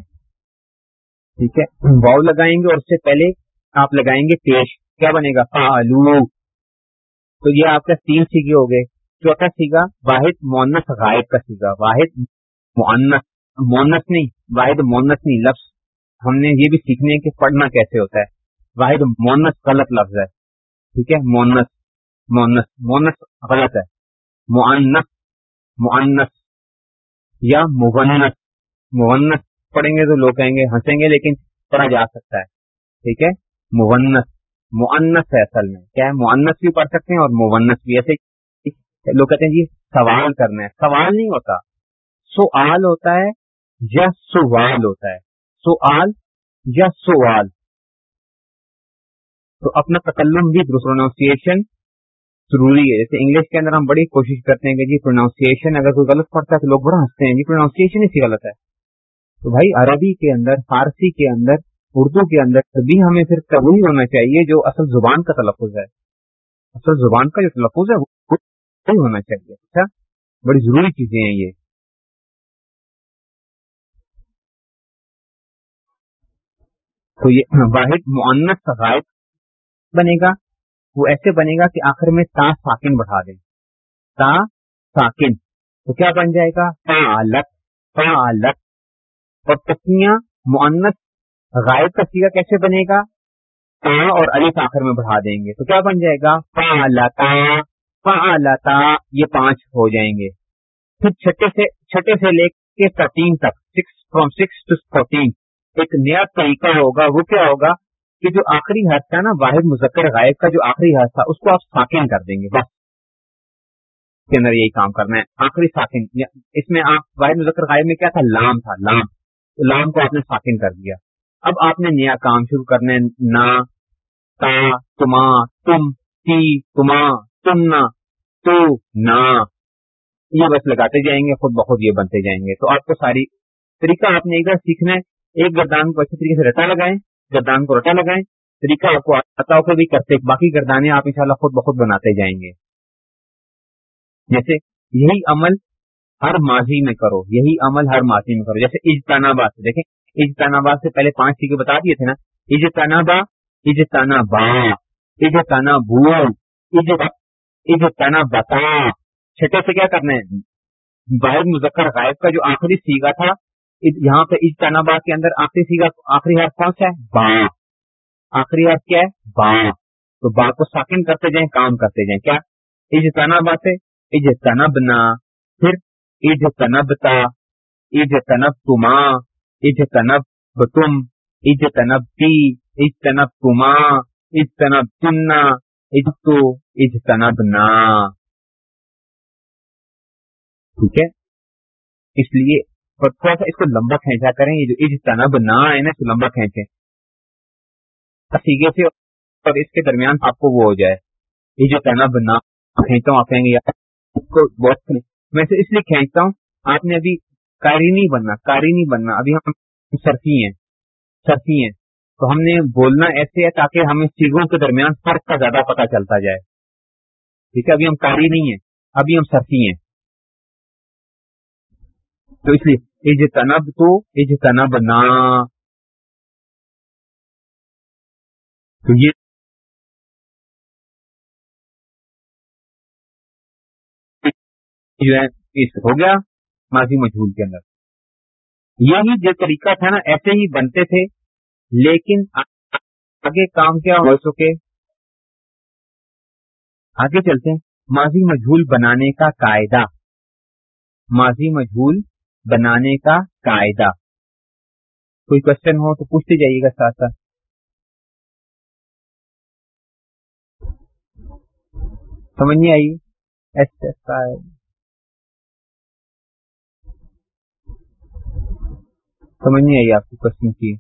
ٹھیک ہے۔ واؤ لگائیں گے اور اس سے پہلے آپ لگائیں گے پیش۔ کیا بنے گا؟ فعلو تو یہ آپ کا تین سیگے ہو گئے۔ چوتھا سیگا واحد مونس غائب کا سیگا۔ واحد مونس مونس نہیں، واحد مونس نہیں، لفظ۔ ہم نے یہ بھی سیکھنے کہ پڑھنا کیسے ہوتا ہے۔ واحد مونس غلط لفظ ہے۔ ٹھیک ہے؟ مونس مونس مونس غلط ہے۔ معنس معنس یا مونس مونس پڑھیں گے تو لوگ کہیں گے، ہنسیں گے لیکن پڑھا جا سکتا ہے۔ ٹھیک ہے؟ مونس معنس ہے اصل میں۔ کیا ہے؟ معنس بھی پڑھ سکتے ہیں اور مونس بھی۔ ایسے لوگ کہتے ہیں جی سوال کرنا ہے۔ سوال نہیں ہوتا۔ سوال ہوتا ہے یا سوال ہوتا ہے۔ سوال یا سوال۔ تو اپنا تکلم بھی پروناؤنسیشن ضروری ہے۔ جیسے انگلش کے اندر ہم بڑی کوشش کرتے ہیں کہ جی پروناؤنسیشن اگر کوئی غلط پڑتا ہے تو لوگ بڑا ہنستے ہیں۔ جی پروناؤنسیشن اسی غلط ہے۔ تو بھائی عربی کے اندر، فارسی کے اندر اردو کے اندر بھی ہمیں پھر وہی ہونا چاہیے جو اصل زبان کا تلفظ ہے۔ اصل زبان کا جو تلفظ ہے وہی ہونا چاہیے۔ اچھا؟ بڑی ضروری چیزیں ہیں یہ۔ تو یہ واحد معنت غائب بنے گا۔ وہ ایسے بنے گا کہ آخر میں تا ساکن بڑھا دیں تا ساکن۔ تو کیا بن جائے گا؟ فعالت فعالت اور تسمیہ معنت غائب کا سیگا کیسے بنے گا؟ تا اور علی آخر میں بڑھا دیں گے، تو کیا بن جائے گا؟ فعلتا فعلتا، یہ پانچ ہو جائیں گے۔ پھر چھٹے سے چھٹے سے لے کے فورٹین تک six from six to fourteen ایک نیا طریقہ ہوگا، وہ کیا ہوگا؟ کہ جو آخری حرف تھا نا، واحد مذکر غائب کا جو آخری حرف تھا، اس کو آپ ساکن کر دیں گے، بس۔ کے اندر یہی کام کرنا ہے، آخری ساکن اس میں آپ، واحد مذکر غائب میں کیا تھا؟ لام تھا، لام۔ لام کو آپ نے ساکن کر دیا۔ اب آپ نے نیا کام شروع کرنا ہے۔ نا، تا، تما، تم، تی، تما، تمنا، تو، نا۔ یہ بس لگاتے جائیں گے، خود بخود یہ بنتے جائیں گے۔ تو آپ کو ساری طریقہ آپ نے ایک بار سیکھنا ہے۔ ایک گردان کو اچھے طریقے سے رٹا لگائیں، گردان کو رٹا لگائیں۔ طریقہ آپ کو آتا ہو بھی کرتے، باقی گردانے آپ انشاءاللہ خود بخود بناتے جائیں گے۔ جیسے یہی عمل ہر ماضی میں کرو، یہی عمل ہر ماضی میں کرو۔ جیسے اجتانابا سے دیکھیں اجتانابا سے پہلے پانچ چیزیں بتا دیے تھے نا۔ اجتانابا اجتانا با اجتانا بو بتا چھٹے سے کیا کرنا ہے؟ باہر مذکر غائب کا جو آخری سیگا تھا یہاں پہ اجتانا کے اندر آخری سیگا، آخری حرف کون سا ہے؟ با۔ آخری حرف کیا ہے؟ با۔ تو با کو ساکن کرتے جائیں، کام کرتے جائیں۔ کیا؟ اجتانا سے۔ اجتنب نا پھر اجتنبتا۔ اجتنب تما اجتنب تم اجتنب تی اجتنب تما اجتنب تمنا اجتو اجتنب نا ٹھیک ہے؟ اس لیے تھوڑا سا اس کو لمبا کھینچا کریں، یہ جو اجتنب نا ہے نا، اس کو لمبا کھینچے سیگے سے اور اس کے درمیان آپ کو وہ ہو جائے۔ اجتنب نا کھینچتا ہوں، آپ کہیں گے کو بہت میں سے اس لیے کھینچتا ہوں، آپ نے ابھی کاری نہیں بننا کاری نہیں بننا۔ ابھی ہم سرفی ہیں سرفی ہیں۔ تو ہم نے بولنا ایسے ہے تاکہ ہمیں چیزوں کے درمیان فرق کا زیادہ پتا چلتا جائے۔ ٹھیک ہے، ابھی ہم کاری نہیں ہیں، ابھی ہم سرفی ہیں۔ تو اس لیے اج تنب تو اج تنب نہ تو یہ جو ہے ہو گیا۔ ماضی مجھول کے اندر۔ یہی جو طریقہ تھا نا، ایسے ہی بنتے تھے، لیکن آگے کام کیا ہو سکے؟ آگے چلتے ہیں۔ ماضی مجھول بنانے کا قاعدہ۔ ماضی مجھول بنانے کا قاعدہ۔ کوئی کوشچن ہو تو پوچھتے جائیے گا ساتھ ساتھ۔ سمجھ نہیں آئی؟ ایس ایس آئی سمجھ نہیں آئی آپ کو کوشچن کی۔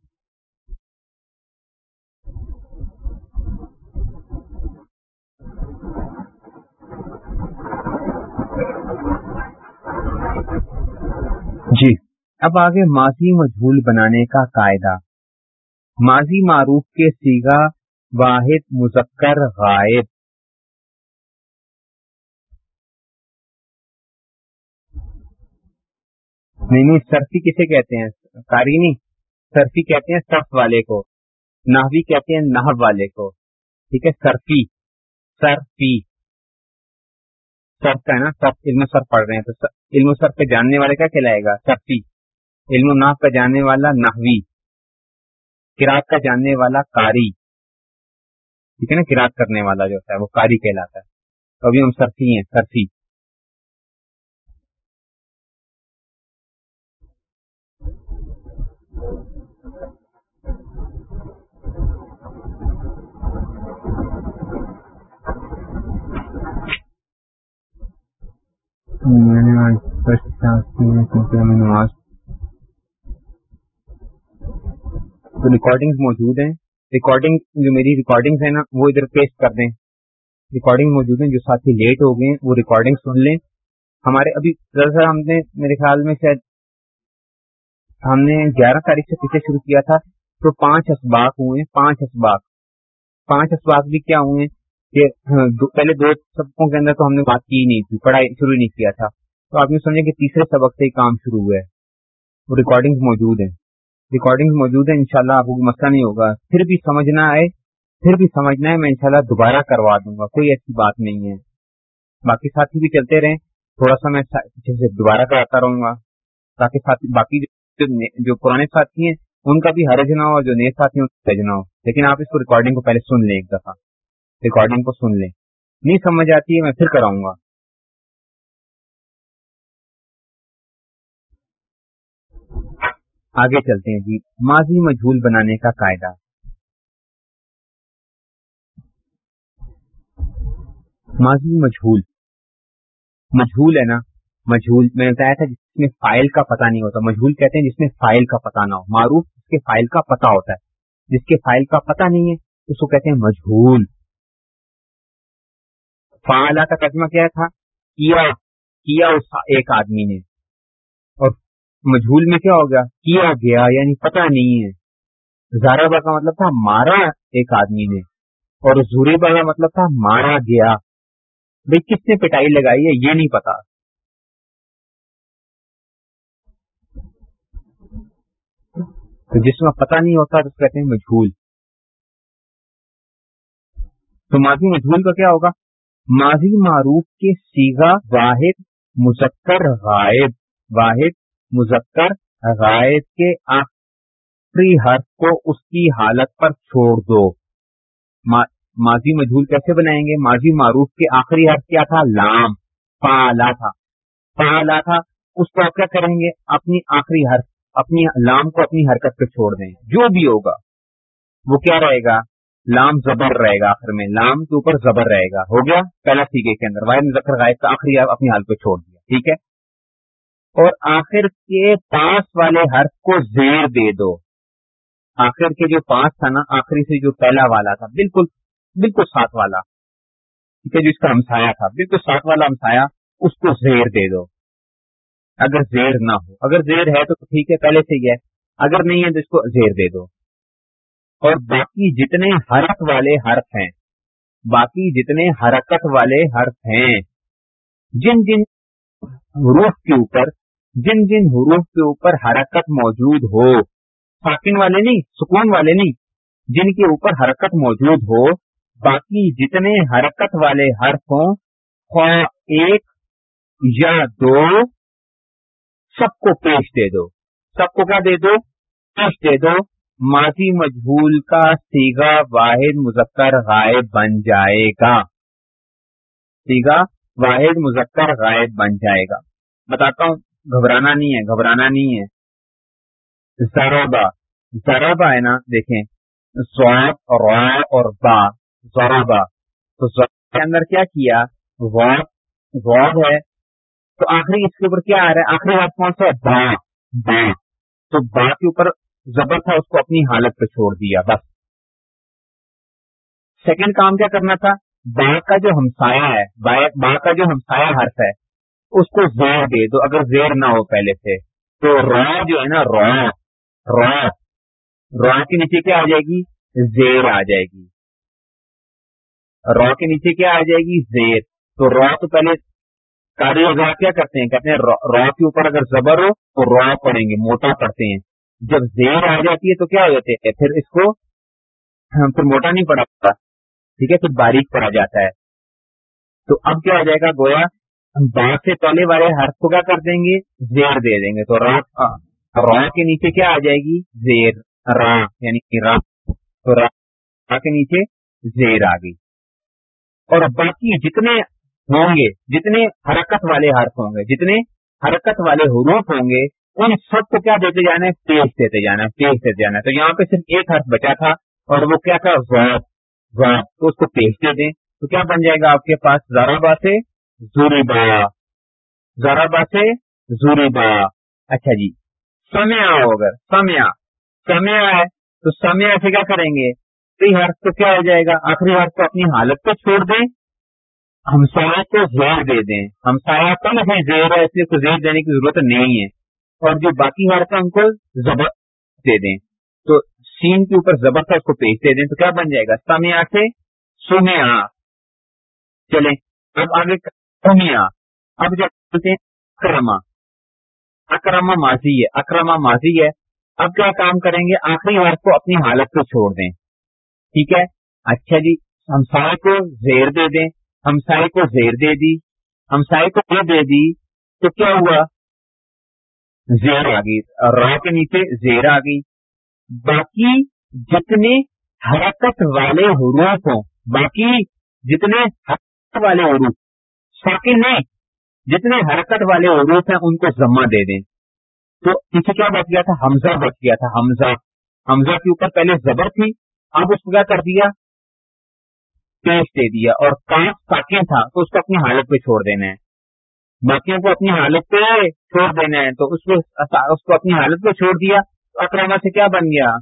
جی۔ اب آگے ماضی مجھول بنانے کا قاعدہ۔ ماضی معروف کے سیگا واحد مذکر غائب۔ نہیں نہیں سرفی کسے کہتے ہیں؟ کارینی سرفی کہتے ہیں سرف والے کو نہوی کہتے ہیں نہو والے کو۔ ٹھیک ہے، سرفی سرفی۔ سرف کا ہے نا سرف علم سر پڑھ رہے ہیں۔ تو علم سر پہ جاننے والے کا کہلائے گا؟ سرفی۔ علم ناف کا جاننے والا نہوی کراط کا جاننے والا کاری ٹھیک ہے نا کراط کرنے والا جو ہوتا ہے، وہ کاری کہلاتا ہے۔ تو ابھی ہم سرفی ہیں، سرفی۔ میں نے آج فرسٹ نماز تو ریکارڈنگ موجود ہیں۔ ریکارڈنگ جو میری ریکارڈنگ ہے نا، وہ ادھر پیسٹ کر دیں۔ ریکارڈنگ موجود ہیں جو ساتھی لیٹ ہو گئے وہ ریکارڈنگ سن لیں۔ ہمارے ابھی دراصل ہم نے، میرے خیال میں شاید ہم نے گیارہ تاریخ سے پیچھے شروع کیا تھا، تو پانچ اسباق ہوئے پانچ اسباق۔ پانچ اسباق بھی کیا ہوئے کہ ہاں، پہلے دو سبقوں کے اندر تو ہم نے بات کی نہیں تھی، پڑھائی شروع نہیں کیا تھا۔ تو آپ نے سمجھے کہ تیسرے سبق سے ہی کام شروع ہوا ہے۔ ریکارڈنگ موجود ہیں۔ ریکارڈنگ موجود ہے انشاءاللہ آپ کو مسئلہ نہیں ہوگا۔ پھر بھی سمجھنا ہے، پھر بھی سمجھنا ہے، میں انشاءاللہ دوبارہ کروا دوں گا، کوئی ایسی بات نہیں ہے۔ باقی ساتھی بھی چلتے رہیں، تھوڑا سا میں دوبارہ کراتا رہوں گا۔ تاکہ ساتھی، باقی جو پرانے ساتھی ہیں، ان کا بھی حرج نہ ہو جو نئے ساتھی ہیں حرج نہ ہو۔ لیکن آپ اس کو ریکارڈنگ کو پہلے سن لیں ایک دفعہ۔ ریکارڈنگ کو سن لیں۔ نہیں سمجھ آتی ہے، میں پھر کراؤں گا۔ آگے چلتے ہیں جی۔ ماضی مجھول بنانے کا قاعدہ۔ ماضی مجھول مجھول ہے نا؟ مجھول، میں نے بتایا تھا جس میں فائل کا پتہ نہیں ہوتا۔ مجھول کہتے ہیں جس میں فائل کا پتہ نہ ہو۔ معروف جس کے فائل کا پتہ ہوتا ہے۔ جس کے فائل کا پتہ نہیں ہے، اس کو کہتے ہیں مجھول۔ فعلا کا ترجمہ کیا تھا؟ کیا کیا اس ایک آدمی نے؟ اور مجھول میں کیا ہوگا کیا گیا؟ یعنی پتہ نہیں ہے۔ زاربا کا مطلب تھا مارا ایک آدمی نے۔ اور زوریبا کا مطلب تھا مارا گیا۔ بھائی کس نے پٹائی لگائی ہے یہ نہیں پتا۔ تو جس میں پتہ نہیں ہوتا تو کہتے ہیں مجھول۔ تو ماضی مجھول کا کیا ہوگا؟ ماضی معروف کے سیگا واحد مذکر غائب، واحد مذکر غائب کے آخری حرف کو اس کی حالت پر چھوڑ دو۔ ماضی مجھول کیسے بنائیں گے؟ ماضی معروف کے آخری حرف کیا تھا؟ لام پالا تھا۔ پالا تھا، اس کو آپ کیا کریں گے؟ اپنی آخری حرف، اپنی لام کو اپنی حرکت پہ چھوڑ دیں۔ جو بھی ہوگا، وہ کیا رہے گا؟ لام زبر رہے گا آخر میں، لام کے اوپر زبر رہے گا۔ ہو گیا؟ پہلا سیگے کے اندر۔ واحد مظفر غائب کا آخری اپنی حال پہ چھوڑ دیا، ٹھیک ہے؟ اور آخر کے پاس والے حرف کو زیر دے دو۔ آخر کے جو پاس تھا نا، آخری سے جو پہلا والا تھا، بالکل بالکل ساتھ والا۔ ٹھیک ہے، جو اس کا ہمسایا تھا، بالکل ساتھ والا ہمسایا اس کو زیر دے دو۔ اگر زیر نہ ہو، اگر زیر ہے تو ٹھیک ہے، پہلے سے ہی ہے۔ اگر نہیں ہے تو اس کو زیر دے دو۔ اور باقی جتنے حرف والے حرف ہیں، باقی جتنے حرکت والے حرف ہیں، جن جن حروف کے اوپر، جن جن حروف کے اوپر حرکت موجود ہو، ساکن والے نہیں، سکون والے نہیں، جن کے اوپر حرکت موجود ہو، باقی جتنے حرکت والے حرف ہوں، خواہ ایک یا دو، سب کو پیش دے دو۔ سب کو کیا دے دو؟ پیش دے دو۔ ماضی مجھول کا سیگا واحد مذکر غائب بن جائے گا۔ سیگا واحد مذکر غائب بن جائے گا۔ بتاتا ہوں، گھبرانا نہیں ہے، گھبرانا نہیں ہے۔ ذرابا ذرابا ہے نا، دیکھیں۔ سواب، را اور با ذرابا تو کے اندر کیا کیا؟ واب ہے۔ تو آخری اس کے اوپر کیا آ رہا ہے؟ آخری بات کون سا با با۔ تو با کے اوپر زبر تھا، اس کو اپنی حالت پہ چھوڑ دیا، بس۔ سیکنڈ کام کیا کرنا تھا؟ با کا جو ہمسایا ہے با کا جو ہمسایا حرف ہے، اس کو زیر دے دو، اگر زیر نہ ہو پہلے سے۔ تو را جو ہے نا، را را۔ را کے نیچے کیا آ جائے گی؟ زیر آ جائے گی۔ را کے نیچے کیا آ جائے گی؟ زیر۔ تو را تو پہلے کاری وغیرہ کیا کرتے ہیں؟ کہتے ہیں را کے اوپر اگر زبر ہو، تو را پڑیں گے، موٹا پڑتے ہیں۔ جب زیر آ جاتی ہے تو کیا ہو جاتے ہیں؟ پھر اس کو پھر موٹا نہیں پڑا پڑتا ٹھیک ہے؟ پھر باریک پڑا جاتا ہے۔ تو اب کیا ہو جائے گا؟ گویا بات سے پہلے والے ہرف کو کیا کر دیں گے؟ زیر دے دیں گے۔ تو را را کے نیچے کیا آ جائے گی؟ زیر۔ را یعنی را۔ تو را کے نیچے زیر آ گئی۔ اور باقی جتنے ہوں گے، جتنے حرکت والے حرف ہوں گے، جتنے حرکت والے حروف ہوں گے ان سب کو کیا دیتے جانا ہے؟ پیش دیتے جانا ہے، پیش دیتے جانا ہے۔ تو یہاں پہ صرف ایک حرف بچا تھا اور وہ کیا تھا؟ تو اس کو پیش دے دیں۔ تو کیا بن جائے گا آپ کے پاس؟ زارا سے زوری با زارا با سے زوری با اچھا جی سمیا اگر سمیا سمیا ہے، تو سمیا سے کیا کریں گے؟ حرف تو کیا ہو جائے گا؟ آخری حرف کو اپنی حالت پہ چھوڑ دیں۔ ہمسایا کو زیر دے دیں۔ ہمسایا کم ہے، زیر ہے، اس لیے کو زیر دینے کی ضرورت نہیں ہے۔ اور جو باقی حرف ان کو زبر دے دیں۔ تو سین کے اوپر زبر تھا، اس کو پیش دے دیں تو کیا بن جائے گا؟ سمیا سے سمیا چلیں، اب آگے سمیا اب جب بولتے ہیں اکرما اکرما ماضی ہے اکرما ماضی ہے۔ اب کیا کام کریں گے؟ آخری حرف کو اپنی حالت کو چھوڑ دیں۔ ٹھیک ہے؟ اچھا جی ہمسائے کو زیر دے دیں۔ ہمسائے کو زیر دے دی۔ ہمسائے کو دے دی تو کیا ہوا؟ زیر آ گئی را کے نیچے زیر آ گئی باقی جتنے حرکت والے حروف ہوں، باقی جتنے حرکت والے حروف، ساکن نہیں جتنے حرکت والے حروف ہیں، ان کو ذمہ دے دیں۔ تو پیچھے کیا بچ گیا تھا؟ حمزہ بچ گیا تھا، حمزہ۔ حمزہ کے اوپر پہلے زبر تھی، اب اس کو کیا کر دیا؟ پیش دے دیا۔ اور کاف ساکن تھا، تو اس کو اپنی حالت پہ چھوڑ دینا ہے۔ باقیوں کو اپنی حالت پہ چھوڑ دینا ہے تو اس کو اس کو اپنی حالت پہ چھوڑ دیا تو اکرما سے کیا بن گیا؟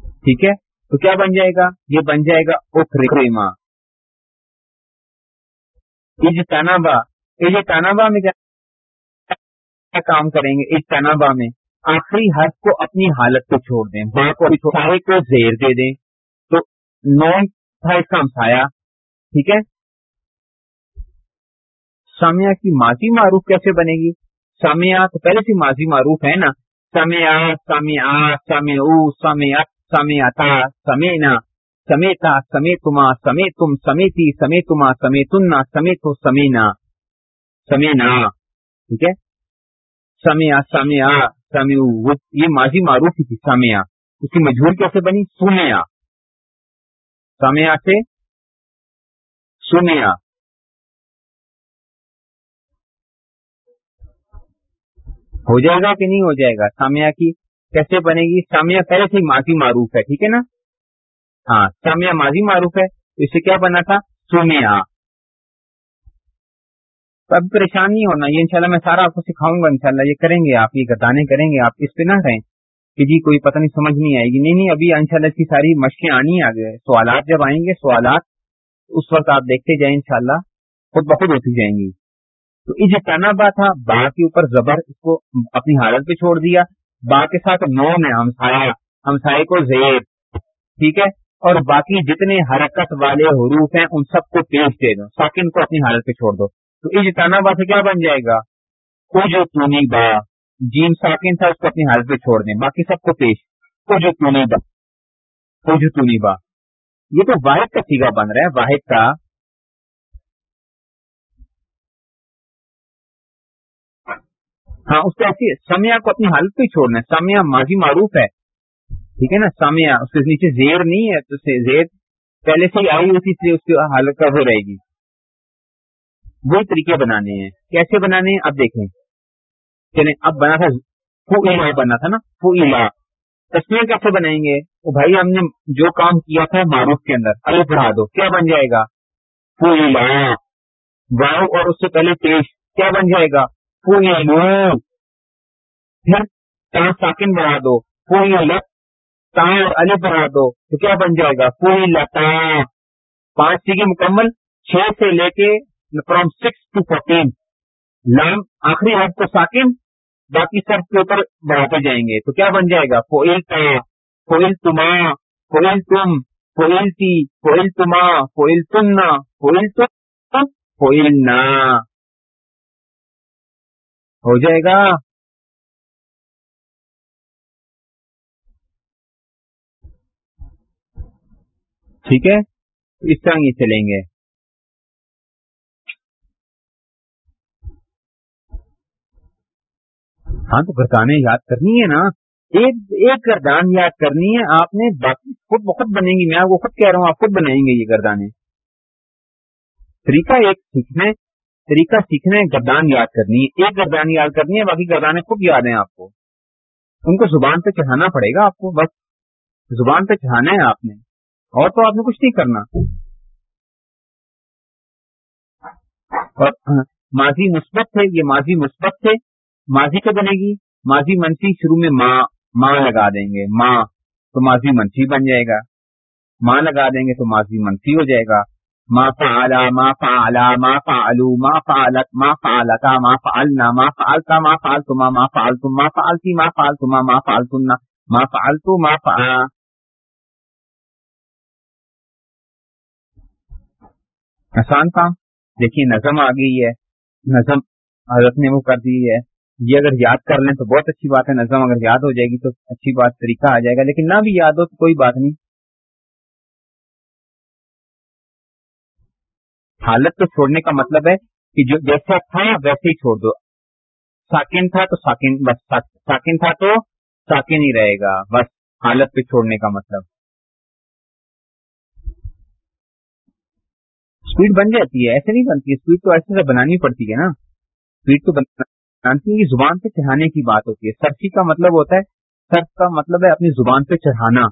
ٹھیک ہے؟ تو کیا بن جائے گا؟ یہ بن جائے گا اخریما یہ تنابا یہ تنابا میں کیا کام کریں گے؟ اس تنابا میں آخری حرف کو اپنی حالت پہ چھوڑ دیں۔ با کو سارے کو زیر دے دیں۔ تو نو تھا اس کا ہمسایا ٹھیک ہے؟ سامیا کی ماضی معروف کیسے بنے گی؟ سامیا تو پہلے سے ماضی معروف ہے نا۔ سمیا سمیا سمے او سمے سمینا سمیتا سمے تما سمے تم سمیتی سمے تما سمے تننا سمے تو سمینا سمینا ٹھیک ہے؟ سمیا سمیا سمیو یہ ماضی معروف ہی تھی سمیا اس کی مجبور کیسے بنی؟ سمیا سمیا سے سمیا ہو جائے گا کہ نہیں ہو جائے گا؟ سامیا کی کیسے بنے گی؟ سامیا پہلے سے ماضی معروف ہے، ٹھیک ہے نا؟ ہاں سامیا ماضی معروف ہے، اس سے کیا بنا تھا؟ سومیا اب پریشان نہیں ہونا، یہ انشاءاللہ میں سارا آپ کو سکھاؤں گا انشاءاللہ، یہ کریں گے آپ، یہ گردانے کریں گے، آپ اس پہ نہ رہیں کہ جی کوئی پتہ نہیں، سمجھ نہیں آئے گی۔ نہیں نہیں، ابھی انشاءاللہ اس کی ساری مشقیں آنی آگے۔ سوالات جب آئیں گے، سوالات اس وقت آپ دیکھتے جائیں انشاءاللہ، خود بخود ہوتی جائیں گی۔ تو یہ تنابا تھا، با کے اوپر زبر اس کو اپنی حالت پہ چھوڑ دیا۔ با کے ساتھ نو میں ہمسایا ہمسائے کو زیر ٹھیک ہے؟ اور باقی جتنے حرکت والے حروف ہیں، ان سب کو پیش دے دو، ساکن کو اپنی حالت پہ چھوڑ دو۔ تو اس تنابا سے کیا بن جائے گا؟ کچھ تونی با، جیم ساکن تھا، اس کو اپنی حالت پہ چھوڑ دیں، باقی سب کو پیش۔ کچھ تونی با کچھ تونی با۔ یہ تو واحد کا سیگا بن رہا ہے، واحد کا۔ ہاں اس کو ایسی سمیا کو اپنی حالت پہ چھوڑنا ہے۔ سمیا ماضی معروف ہے۔ ٹھیک ہے نا؟ سمیا، اس کے نیچے زیر نہیں ہے، تو زیر پہلے سے ہی آئی اسی سے اس کی حالت کا ہو رہے گی؟ وہی طریقے بنانے ہیں۔ کیسے بنانے ہیں؟ اب دیکھیں۔ چلیں، اب بنا تھا، فو بنا تھا نا؟ فو تصویر کیسے بنائیں گے؟ وہ بھائی ہم نے جو کام کیا تھا معروف کے اندر، ارے پڑھا دو، کیا بن جائے گا؟ فو واؤ اور اس سے پہلے پیش، کیا بن جائے گا؟ پھر ساکن بڑھا دو اور بڑھا دو، تو کیا بن جائے گا؟ پوری لتا۔ پانچ سی مکمل، چھ سے لے کے فرام سکس ٹو فورٹین لام، آخری ہاتھ کو ساکن باقی سب کے اوپر بڑھاتے جائیں گے۔ تو کیا بن جائے گا؟ کوئل تا کوئل تما کوئل تم کوئل تی کوئل تما کوئل تم کوئل تم کوئل نا۔ ہو جائے گا؟ ٹھیک ہے؟ اس طرح یہ چلیں گے۔ ہاں تو گردانیں یاد کرنی ہے نا؟ ایک ایک گردان یاد کرنی ہے، آپ نے باقی خود بخود بنے گی، میں آپ کو خود کہہ رہا ہوں، آپ خود بنائیں گے یہ گردانے طریقہ ایک سیکھنے طریقہ سیکھنے گردان یاد کرنی ہے۔ ایک گردان یاد کرنی ہے، باقی گردانے خود یاد ہیں آپ کو۔ ان کو زبان پہ چڑھانا پڑے گا آپ کو، بس۔ زبان پہ چڑھانا ہے آپ نے۔ اور تو آپ نے کچھ نہیں کرنا۔ اور ماضی مثبت تھے یہ ماضی مثبت تھے ماضی کیا بنے گی؟ ماضی منفی شروع میں ماں ماں لگا دیں گے، ماں تو ماضی منفی بن جائے گا، ماں لگا دیں گے تو ماضی منفی ہو جائے گا۔ ما فعل ما فعل ما فعلوا ما فعلت، ما فعلتا، ما فعلنا، ما فعلتا، ما فعلتما، ما فعلتم، ما فعلتی، ما فعلتما، ما فعلتن، ما فعلتو، ما فعل آسان کام دیکھیے نظم آ گئی ہے، نظم حضرت نے وہ کر دی ہے۔ یہ اگر یاد کر لیں تو بہت اچھی بات ہے، نظم اگر یاد ہو جائے گی تو اچھی بات، طریقہ آ جائے گا۔ لیکن نہ بھی یاد ہو تو کوئی بات نہیں۔ حالت کو چھوڑنے کا مطلب ہے کہ جو جیسا تھا ویسے ہی چھوڑ دو۔ ساکن تھا تو ساکن، بس ساکن تھا تو ساکن ہی رہے گا۔ بس حالت پہ چھوڑنے کا مطلب۔ اسپیڈ بن جاتی ہے، ایسے نہیں بنتی۔ اسپیڈ تو ایسے بنانی پڑتی ہے نا۔ اسپیڈ تو بنانی زبان پہ چڑھانے کی بات ہوتی ہے۔ سرفی کا مطلب ہوتا ہے سرف کا مطلب ہے اپنی زبان پہ چڑھانا۔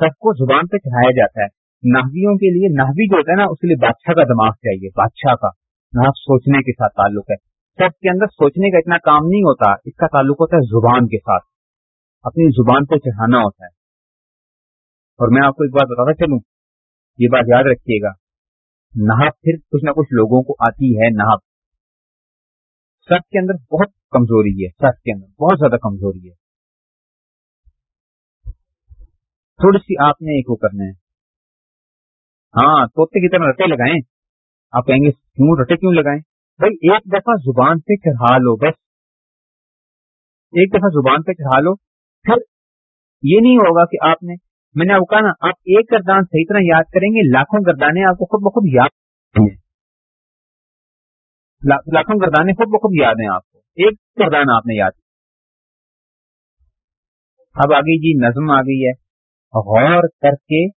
سرف کو زبان پہ چڑھایا جاتا ہے۔ نہویوں کے لیے نہوی جو ہوتا ہے نا، اس کے لیے بادشاہ کا دماغ چاہیے، بادشاہ کا۔ نہ سوچنے کے ساتھ تعلق ہے۔ سرف کے اندر سوچنے کا اتنا کام نہیں ہوتا، اس کا تعلق ہوتا ہے زبان کے ساتھ۔ اپنی زبان پہ چڑھانا ہوتا ہے۔ اور میں آپ کو ایک بات بتاتا چلوں۔ یہ بات یاد رکھیے گا۔ نہب پھر کچھ نہ کچھ لوگوں کو آتی ہے نہب سرف کے اندر بہت کمزوری ہے سرف کے اندر بہت زیادہ کمزوری ہے۔ تھوڑی سی آپ نے ایک وہ کرنا ہے۔ ہاں توتے کی طرح رٹے لگائیں۔ آپ کہیں گے، کیوں رٹے، کیوں لگائیں؟ بھائی، ایک دفعہ زبان پہ چڑھا لو، بس۔ ایک دفعہ زبان پہ چڑھا لو۔ پھر یہ نہیں ہوگا کہ آپ نے، میں نے آپ کہا نا، آپ ایک گردان صحیح طرح یاد کریں گے، لاکھوں گردانے آپ کو خود بخود یاد لاکھوں گردانے خود بخود یاد ہیں آپ کو۔ ایک گردان آپ نے یاد اب آ گئی جی نظم آ گئی ہے۔ غور کر کے،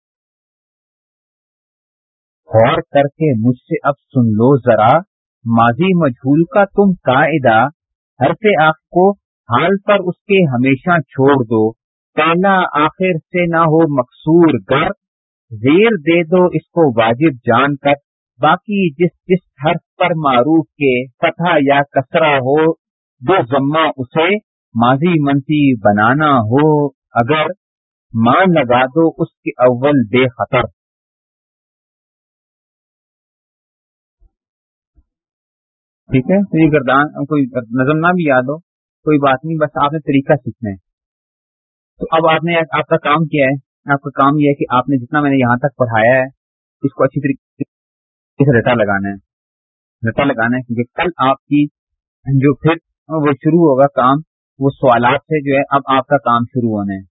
غور کر کے مجھ سے اب سن لو ذرا۔ ماضی مجھول کا تم قاعدہ۔ ہر سے آپ کو حال پر اس کے ہمیشہ چھوڑ دو۔ پہلا آخر سے نہ ہو مقصور گر۔ زیر دے دو اس کو واجب جان کر۔ باقی جس جس حرف پر معروف کے فتح یا کسرا ہو جو ضمہ اسے ماضی منسی بنانا ہو، اگر مان لگا دو اس کے اول بے خطر۔ ٹھیک ہے؟ تو یہ گردان، کوئی نظم نہ بھی یاد ہو، کوئی بات نہیں، بس آپ نے طریقہ سیکھنا ہے۔ تو اب آپ نے آپ کا کام کیا ہے۔ آپ کا کام یہ ہے کہ آپ نے جتنا میں نے یہاں تک پڑھایا ہے، اس کو اچھی طریقے سے رٹا لگانا ہے۔ رٹا لگانا ہے کیونکہ کل آپ کی جو پھر وہ شروع ہوگا کام، وہ سوالات سے جو ہے اب آپ کا کام شروع ہونا ہے۔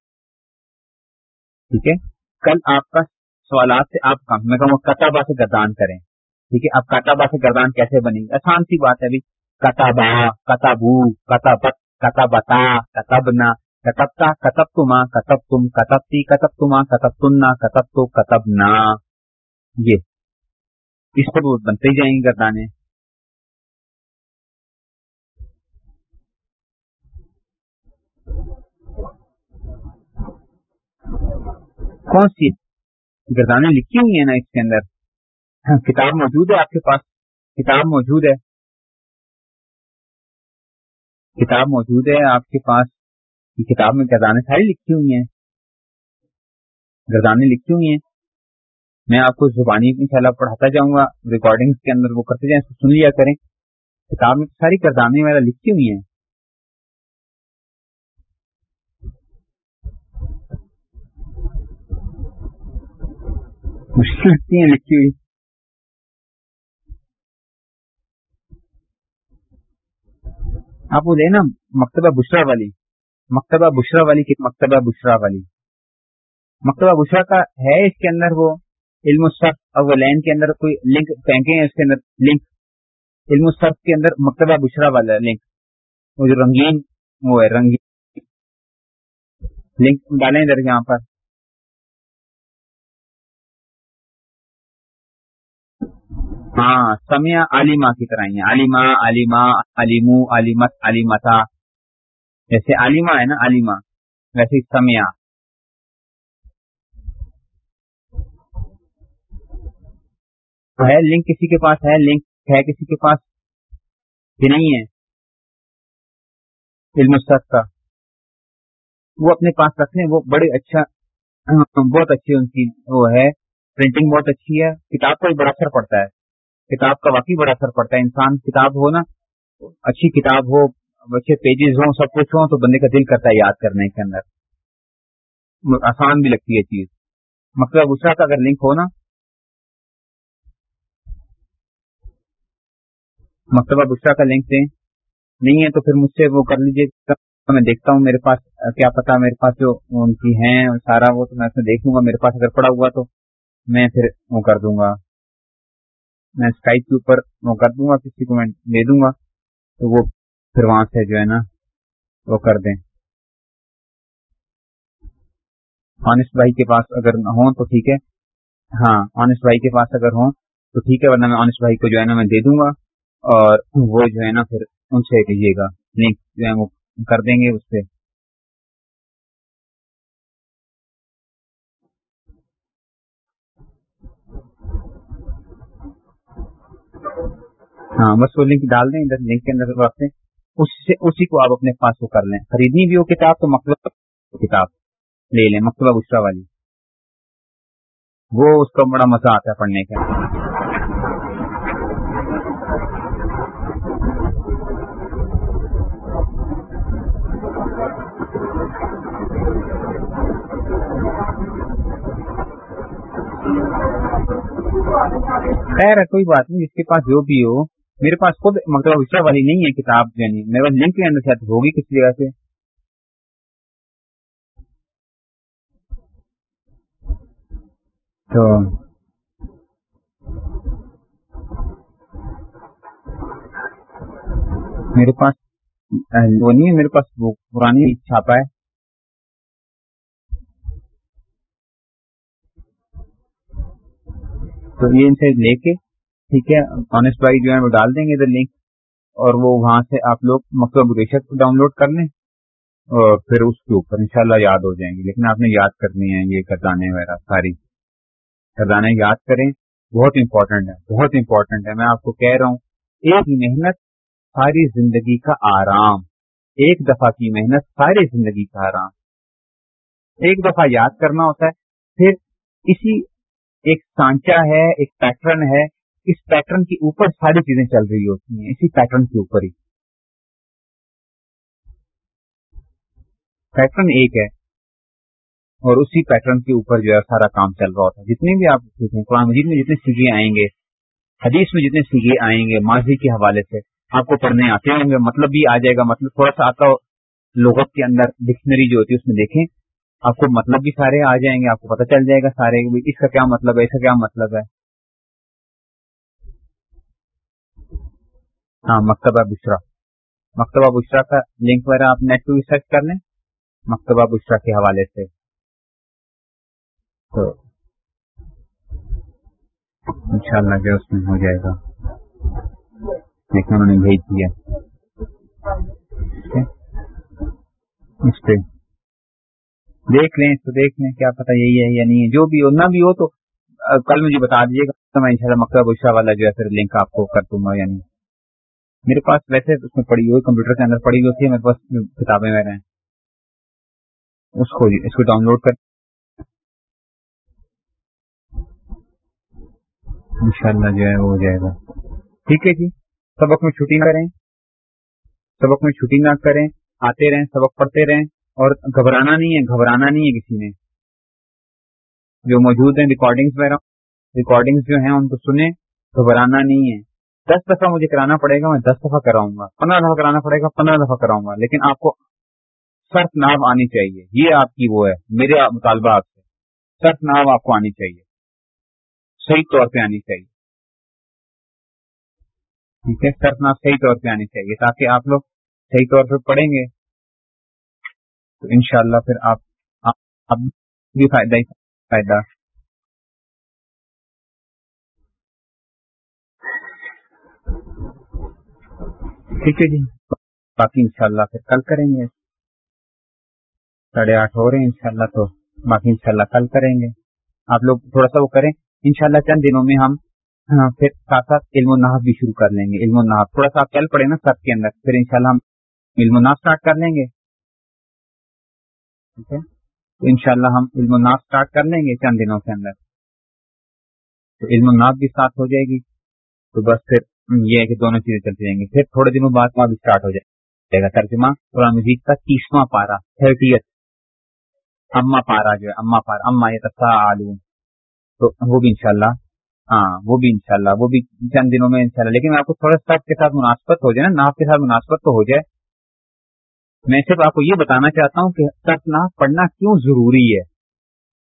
ٹھیک ہے؟ کل آپ کا سوالات سے آپ کام، میں کہوں کتابا سے گردان کریں۔ ٹھیک ہے؟ اب کتابا سے گردان کیسے بنے گی آسان سی بات ہے ابھی۔ کتابا کتابو کتابت کتابتا کتبنا کتبتا کتب تما کتب تم کتبتی کتب تما کتب تننا کتب تو کتبنا یہ۔ اس پر وہ بنتے ہی جائیں گے گردانے کون سی گردانیں لکھی ہوئی ہیں نا اس کے اندر؟ ہاں، کتاب موجود ہے آپ کے پاس؟ کتاب موجود ہے۔ کتاب موجود ہے آپ کے پاس۔ کتاب میں گردانیں ساری لکھی ہوئی ہیں۔ گردانیں لکھی ہوئی ہیں۔ میں آپ کو زبانی ان شاء اللہ پڑھاتا جاؤں گا ریکارڈنگ کے اندر وہ کرتے جائیں سن لیا کریں۔ کتاب میں ساری گردانیں وغیرہ لکھی ہوئی ہیں۔ مشکل لگتی ہیں لکھی ہوئی۔ آپ وہ نا، مکتبہ بشرا والی۔ مکتبہ بشرا والی، مکتبہ بشرا والی۔ مکتبہ بشرا کا ہے اس کے اندر وہ علم الصرف اور وہ لین کے اندر کوئی لنک پھینکے ہیں اس کے اندر لنک علم الصرف کے اندر مکتبہ بشرا والا لنک وہ جو رنگین، وہ ہے رنگین. لنک ڈالیں ادھر یہاں پر. ہاں سمیا علیما کی طرح ہی علیما علیما، علیمو، علیمت، علیمتا. جیسے علیما ہے نا، علیما. ویسے سمیا. ہے لنک کسی کے پاس، ہے لنک ہے کسی کے پاس؟ بھی نہیں ہے۔ علم کا۔ وہ اپنے پاس رکھ لیں، وہ بڑے اچھا بہت اچھی ان کی وہ ہے۔ پرنٹنگ بہت اچھی ہے۔ کتاب کو بڑا اثر پڑتا ہے۔ کتاب کا واقعی بڑا اثر پڑتا ہے۔ انسان کتاب ہو نا، اچھی کتاب ہو، اچھے پیجز ہوں، سب کچھ ہو تو بندے کا دل کرتا ہے یاد کرنے کے اندر۔ آسان بھی لگتی ہے چیز۔ مطلب مکتبہ گسرا کا اگر لنک ہو نا مکتبہ گسرا کا لنک دیں۔ نہیں ہے تو پھر مجھ سے وہ کر لیجیے میں دیکھتا ہوں میرے پاس، کیا پتا میرے پاس جو ان کی ہیں، سارا وہ تو میں اس میں دیکھ لوں گا۔ میرے پاس اگر پڑا ہوا تو میں پھر وہ کر دوں گا۔ میں اسکائپ کے اوپر وہ کر دوں گا، کسی کو میں دے دوں گا۔ تو وہ پھر وہاں سے جو ہے نا، وہ کر دیں۔ آنس بھائی کے پاس اگر ہوں تو ٹھیک ہے۔ ہاں آنس بھائی کے پاس اگر ہوں تو ٹھیک ہے، ورنہ میں آنس بھائی کو جو ہے نا میں دے دوں گا۔ اور وہ جو ہے نا پھر ان سے کہیے گا لنک جو ہے وہ کر دیں گے اس سے ہاں بس وہ لنک ڈال دیں، ادھر لنک کے اندر واسطے اس سے، اسی کو آپ اپنے پاس وہ کر لیں۔ خریدنی بھی ہو کتاب تو مکتبہ کتاب۔ لے لیں، مکتبہ گسرا والی۔ وہ اس کا بڑا مزہ آتا ہے پڑھنے کا۔ خیر ہے، کوئی بات نہیں جس کے پاس جو بھی ہو، میرے پاس خود مکتبہ وشا والی نہیں ہے کتاب یعنی میرے پاس لنک کے اندر شاید ہوگی کسی جگہ سے۔ تو میرے پاس وہ نہیں ہے، میرے پاس وہ پرانی چھاپا ہے۔ تو یہ ان سے لے کے ٹھیک ہے آنےسٹ بھائی جو ہے وہ ڈال دیں گے ادھر لنک اور وہ وہاں سے آپ لوگ مکتب ریشت کو ڈاؤن لوڈ کر لیں اور پھر اس کے اوپر انشاءاللہ یاد ہو جائیں گے لیکن آپ نے یاد کرنی ہے یہ کردانے وغیرہ ساری کردانے یاد کریں بہت امپورٹنٹ ہے، بہت امپورٹنٹ ہے. میں آپ کو کہہ رہا ہوں، ایک محنت ساری زندگی کا آرام. ایک دفعہ کی محنت ساری زندگی کا آرام. ایک دفعہ یاد کرنا ہوتا ہے، پھر اسی ایک سانچا ہے، ایک پیٹرن ہے، اس پیٹرن کے اوپر ساری چیزیں چل رہی ہوتی ہیں، اسی پیٹرن کے اوپر ہی۔ پیٹرن ایک ہے اور اسی پیٹرن کے اوپر جو ہے سارا کام چل رہا ہوتا ہے۔ جتنے بھی آپ دیکھیں، قرآن مجید میں جتنے سیگے آئیں گے، حدیث میں جتنے سیگے آئیں گے، ماضی کے حوالے سے آپ کو پڑھنے آتے ہوں گے مطلب بھی آ جائے گا مطلب تھوڑا سا آتا لغت کے اندر ڈکشنری جو ہوتی ہے اس میں دیکھیں۔ آپ کو مطلب بھی سارے آ جائیں گے، آپ کو پتہ چل جائے گا سارے اس کا کیا مطلب ہے، اس کا کیا مطلب ہے۔ ہاں مکتبہ بشرا۔ مکتبہ بشرا کا لنک وغیرہ آپ نیٹ پہ بھی سرچ کر لیں، مکتبہ بشرا کے حوالے سے۔ تو ان شاء اللہ جو اس میں ہو جائے گا۔ لیکن انہوں نے بھیج دیا۔ اس پہ دیکھ لیں، تو دیکھ لیں کیا پتا یہی ہے یا نہیں ہے۔ جو بھی ہو، نہ بھی ہو تو کل مجھے بتا دیجیے گا۔ میں ان شاء اللہ والا جو ہے پھر لنک آپ کو کر دوں گا یعنی میرے پاس ویسے اس میں پڑی ہوئی، کمپیوٹر کے اندر پڑی ہوئی ہے میرے پاس کتابیں وغیرہ ہیں۔ اس کو اس کو ڈاؤن لوڈ کر۔ ان شاء اللہ جو ہے وہ ہو جائے گا۔ ٹھیک ہے جی سبق میں چھٹی نہ کریں۔ سبق میں چھٹی نہ کریں۔ آتے رہیں، سبق پڑھتے رہیں۔ اور گھبرانا نہیں ہے، گھبرانا نہیں ہے کسی نے۔ جو موجود ہیں ریکارڈنگز وغیرہ ریکارڈنگز جو ہیں ان کو سنیں، گھبرانا نہیں ہے۔ دس دفعہ مجھے کرانا پڑے گا، میں دس دفعہ کراؤں گا۔ پندرہ دفعہ کرانا پڑے گا، پندرہ دفعہ کراؤں گا۔ لیکن آپ کو سرف ناو آنی چاہیے۔ یہ آپ کی وہ ہے، میرے مطالبہ آپ سے۔ سرف ناو آپ کو آنی چاہیے۔ صحیح طور پہ آنی چاہیے۔ ٹھیک ہے؟ سرف ناو صحیح طور پہ آنی چاہیے تاکہ آپ لوگ صحیح طور پہ پڑھیں گے۔ تو انشاءاللہ پھر آپ بھی فائدہ ہی فائدہ۔ ٹھیک ہے جی۔ باقی انشاءاللہ پھر کل کریں گے۔ ساڑھے آٹھ ہو رہے ہیں انشاءاللہ تو باقی انشاءاللہ کل کریں گے۔ آپ لوگ تھوڑا سا وہ کریں۔ انشاءاللہ چند دنوں میں ہم ہاں، پھر ساتھ ساتھ علم و نحف بھی شروع کر لیں گے۔ علم و نحف تھوڑا سا آپ چل پڑے نا سب کے اندر۔ پھر انشاءاللہ ہم علم و نحف اسٹارٹ کر لیں گے۔ ٹھیک ہے؟ تو ان شاء اللہ ہم علم الناف اسٹارٹ کر لیں گے چند دنوں کے اندر۔ تو علم الناف بھی اسٹارٹ ہو جائے گی۔ تو بس پھر یہ ہے کہ دونوں چیزیں چلتی جائیں گی۔ پھر تھوڑے دنوں بعد بھی اسٹارٹ ہو جائے گا۔ ترجمہ قرآن مجید کا تیسواں پارا تھرٹیت اما پارا جو ہے، اما پارا اما یہ تصا عالم تو وہ بھی انشاءاللہ ہاں وہ بھی انشاءاللہ، وہ بھی چند دنوں میں انشاءاللہ۔ لیکن آپ کو تھوڑا سب کے ساتھ مناسبت ہو جائے نا، ناف کے ساتھ مناسبت تو ہو جائے۔ میں صرف آپ کو یہ بتانا چاہتا ہوں کہ ترکنا پڑھنا کیوں ضروری ہے؟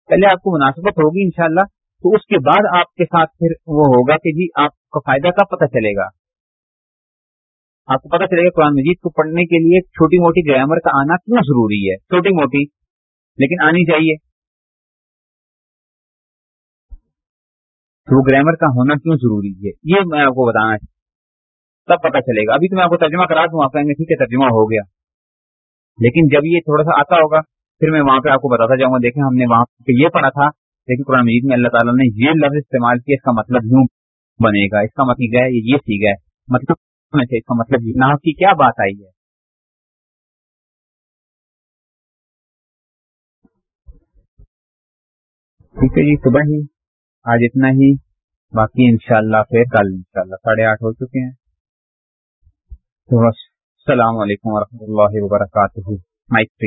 پہلے آپ کو مناسبت ہوگی انشاءاللہ، تو اس کے بعد آپ کے ساتھ پھر وہ ہوگا کہ جی آپ کو فائدہ کب پتہ چلے گا؟ آپ کو پتہ چلے گا قرآن مجید کو پڑھنے کے لیے چھوٹی موٹی گرامر کا آنا کیوں ضروری ہے؟ چھوٹی موٹی، لیکن آنی چاہیے۔ تو گرامر کا ہونا کیوں ضروری ہے؟ یہ میں آپ کو بتانا تب پتہ چلے گا۔ ابھی تو میں آپ کو ترجمہ کرا دوں، آپ کہیں گے ٹھیک ہے، ترجمہ ہو گیا۔ لیکن جب یہ تھوڑا سا آتا ہوگا، پھر میں وہاں پہ آپ کو بتاتا جاؤں گا، دیکھیں ہم نے وہاں پہ یہ پڑھا تھا، لیکن قرآن مجید میں اللہ تعالیٰ نے یہ لفظ استعمال کیا، اس کا مطلب یوں بنے گا، اس کا مطلب ہے، یہ سیکھا ہے مطلب اس کا مطلب نہ کی کیا بات آئی ہے؟ ٹھیک ہے جی صبح ہی، آج اتنا ہی، باقی انشاءاللہ پھر کل انشاءاللہ، ساڑھے آٹھ ہو چکے ہیں۔ تو السلام علیکم ورحمۃ اللہ وبرکاتہ. مائک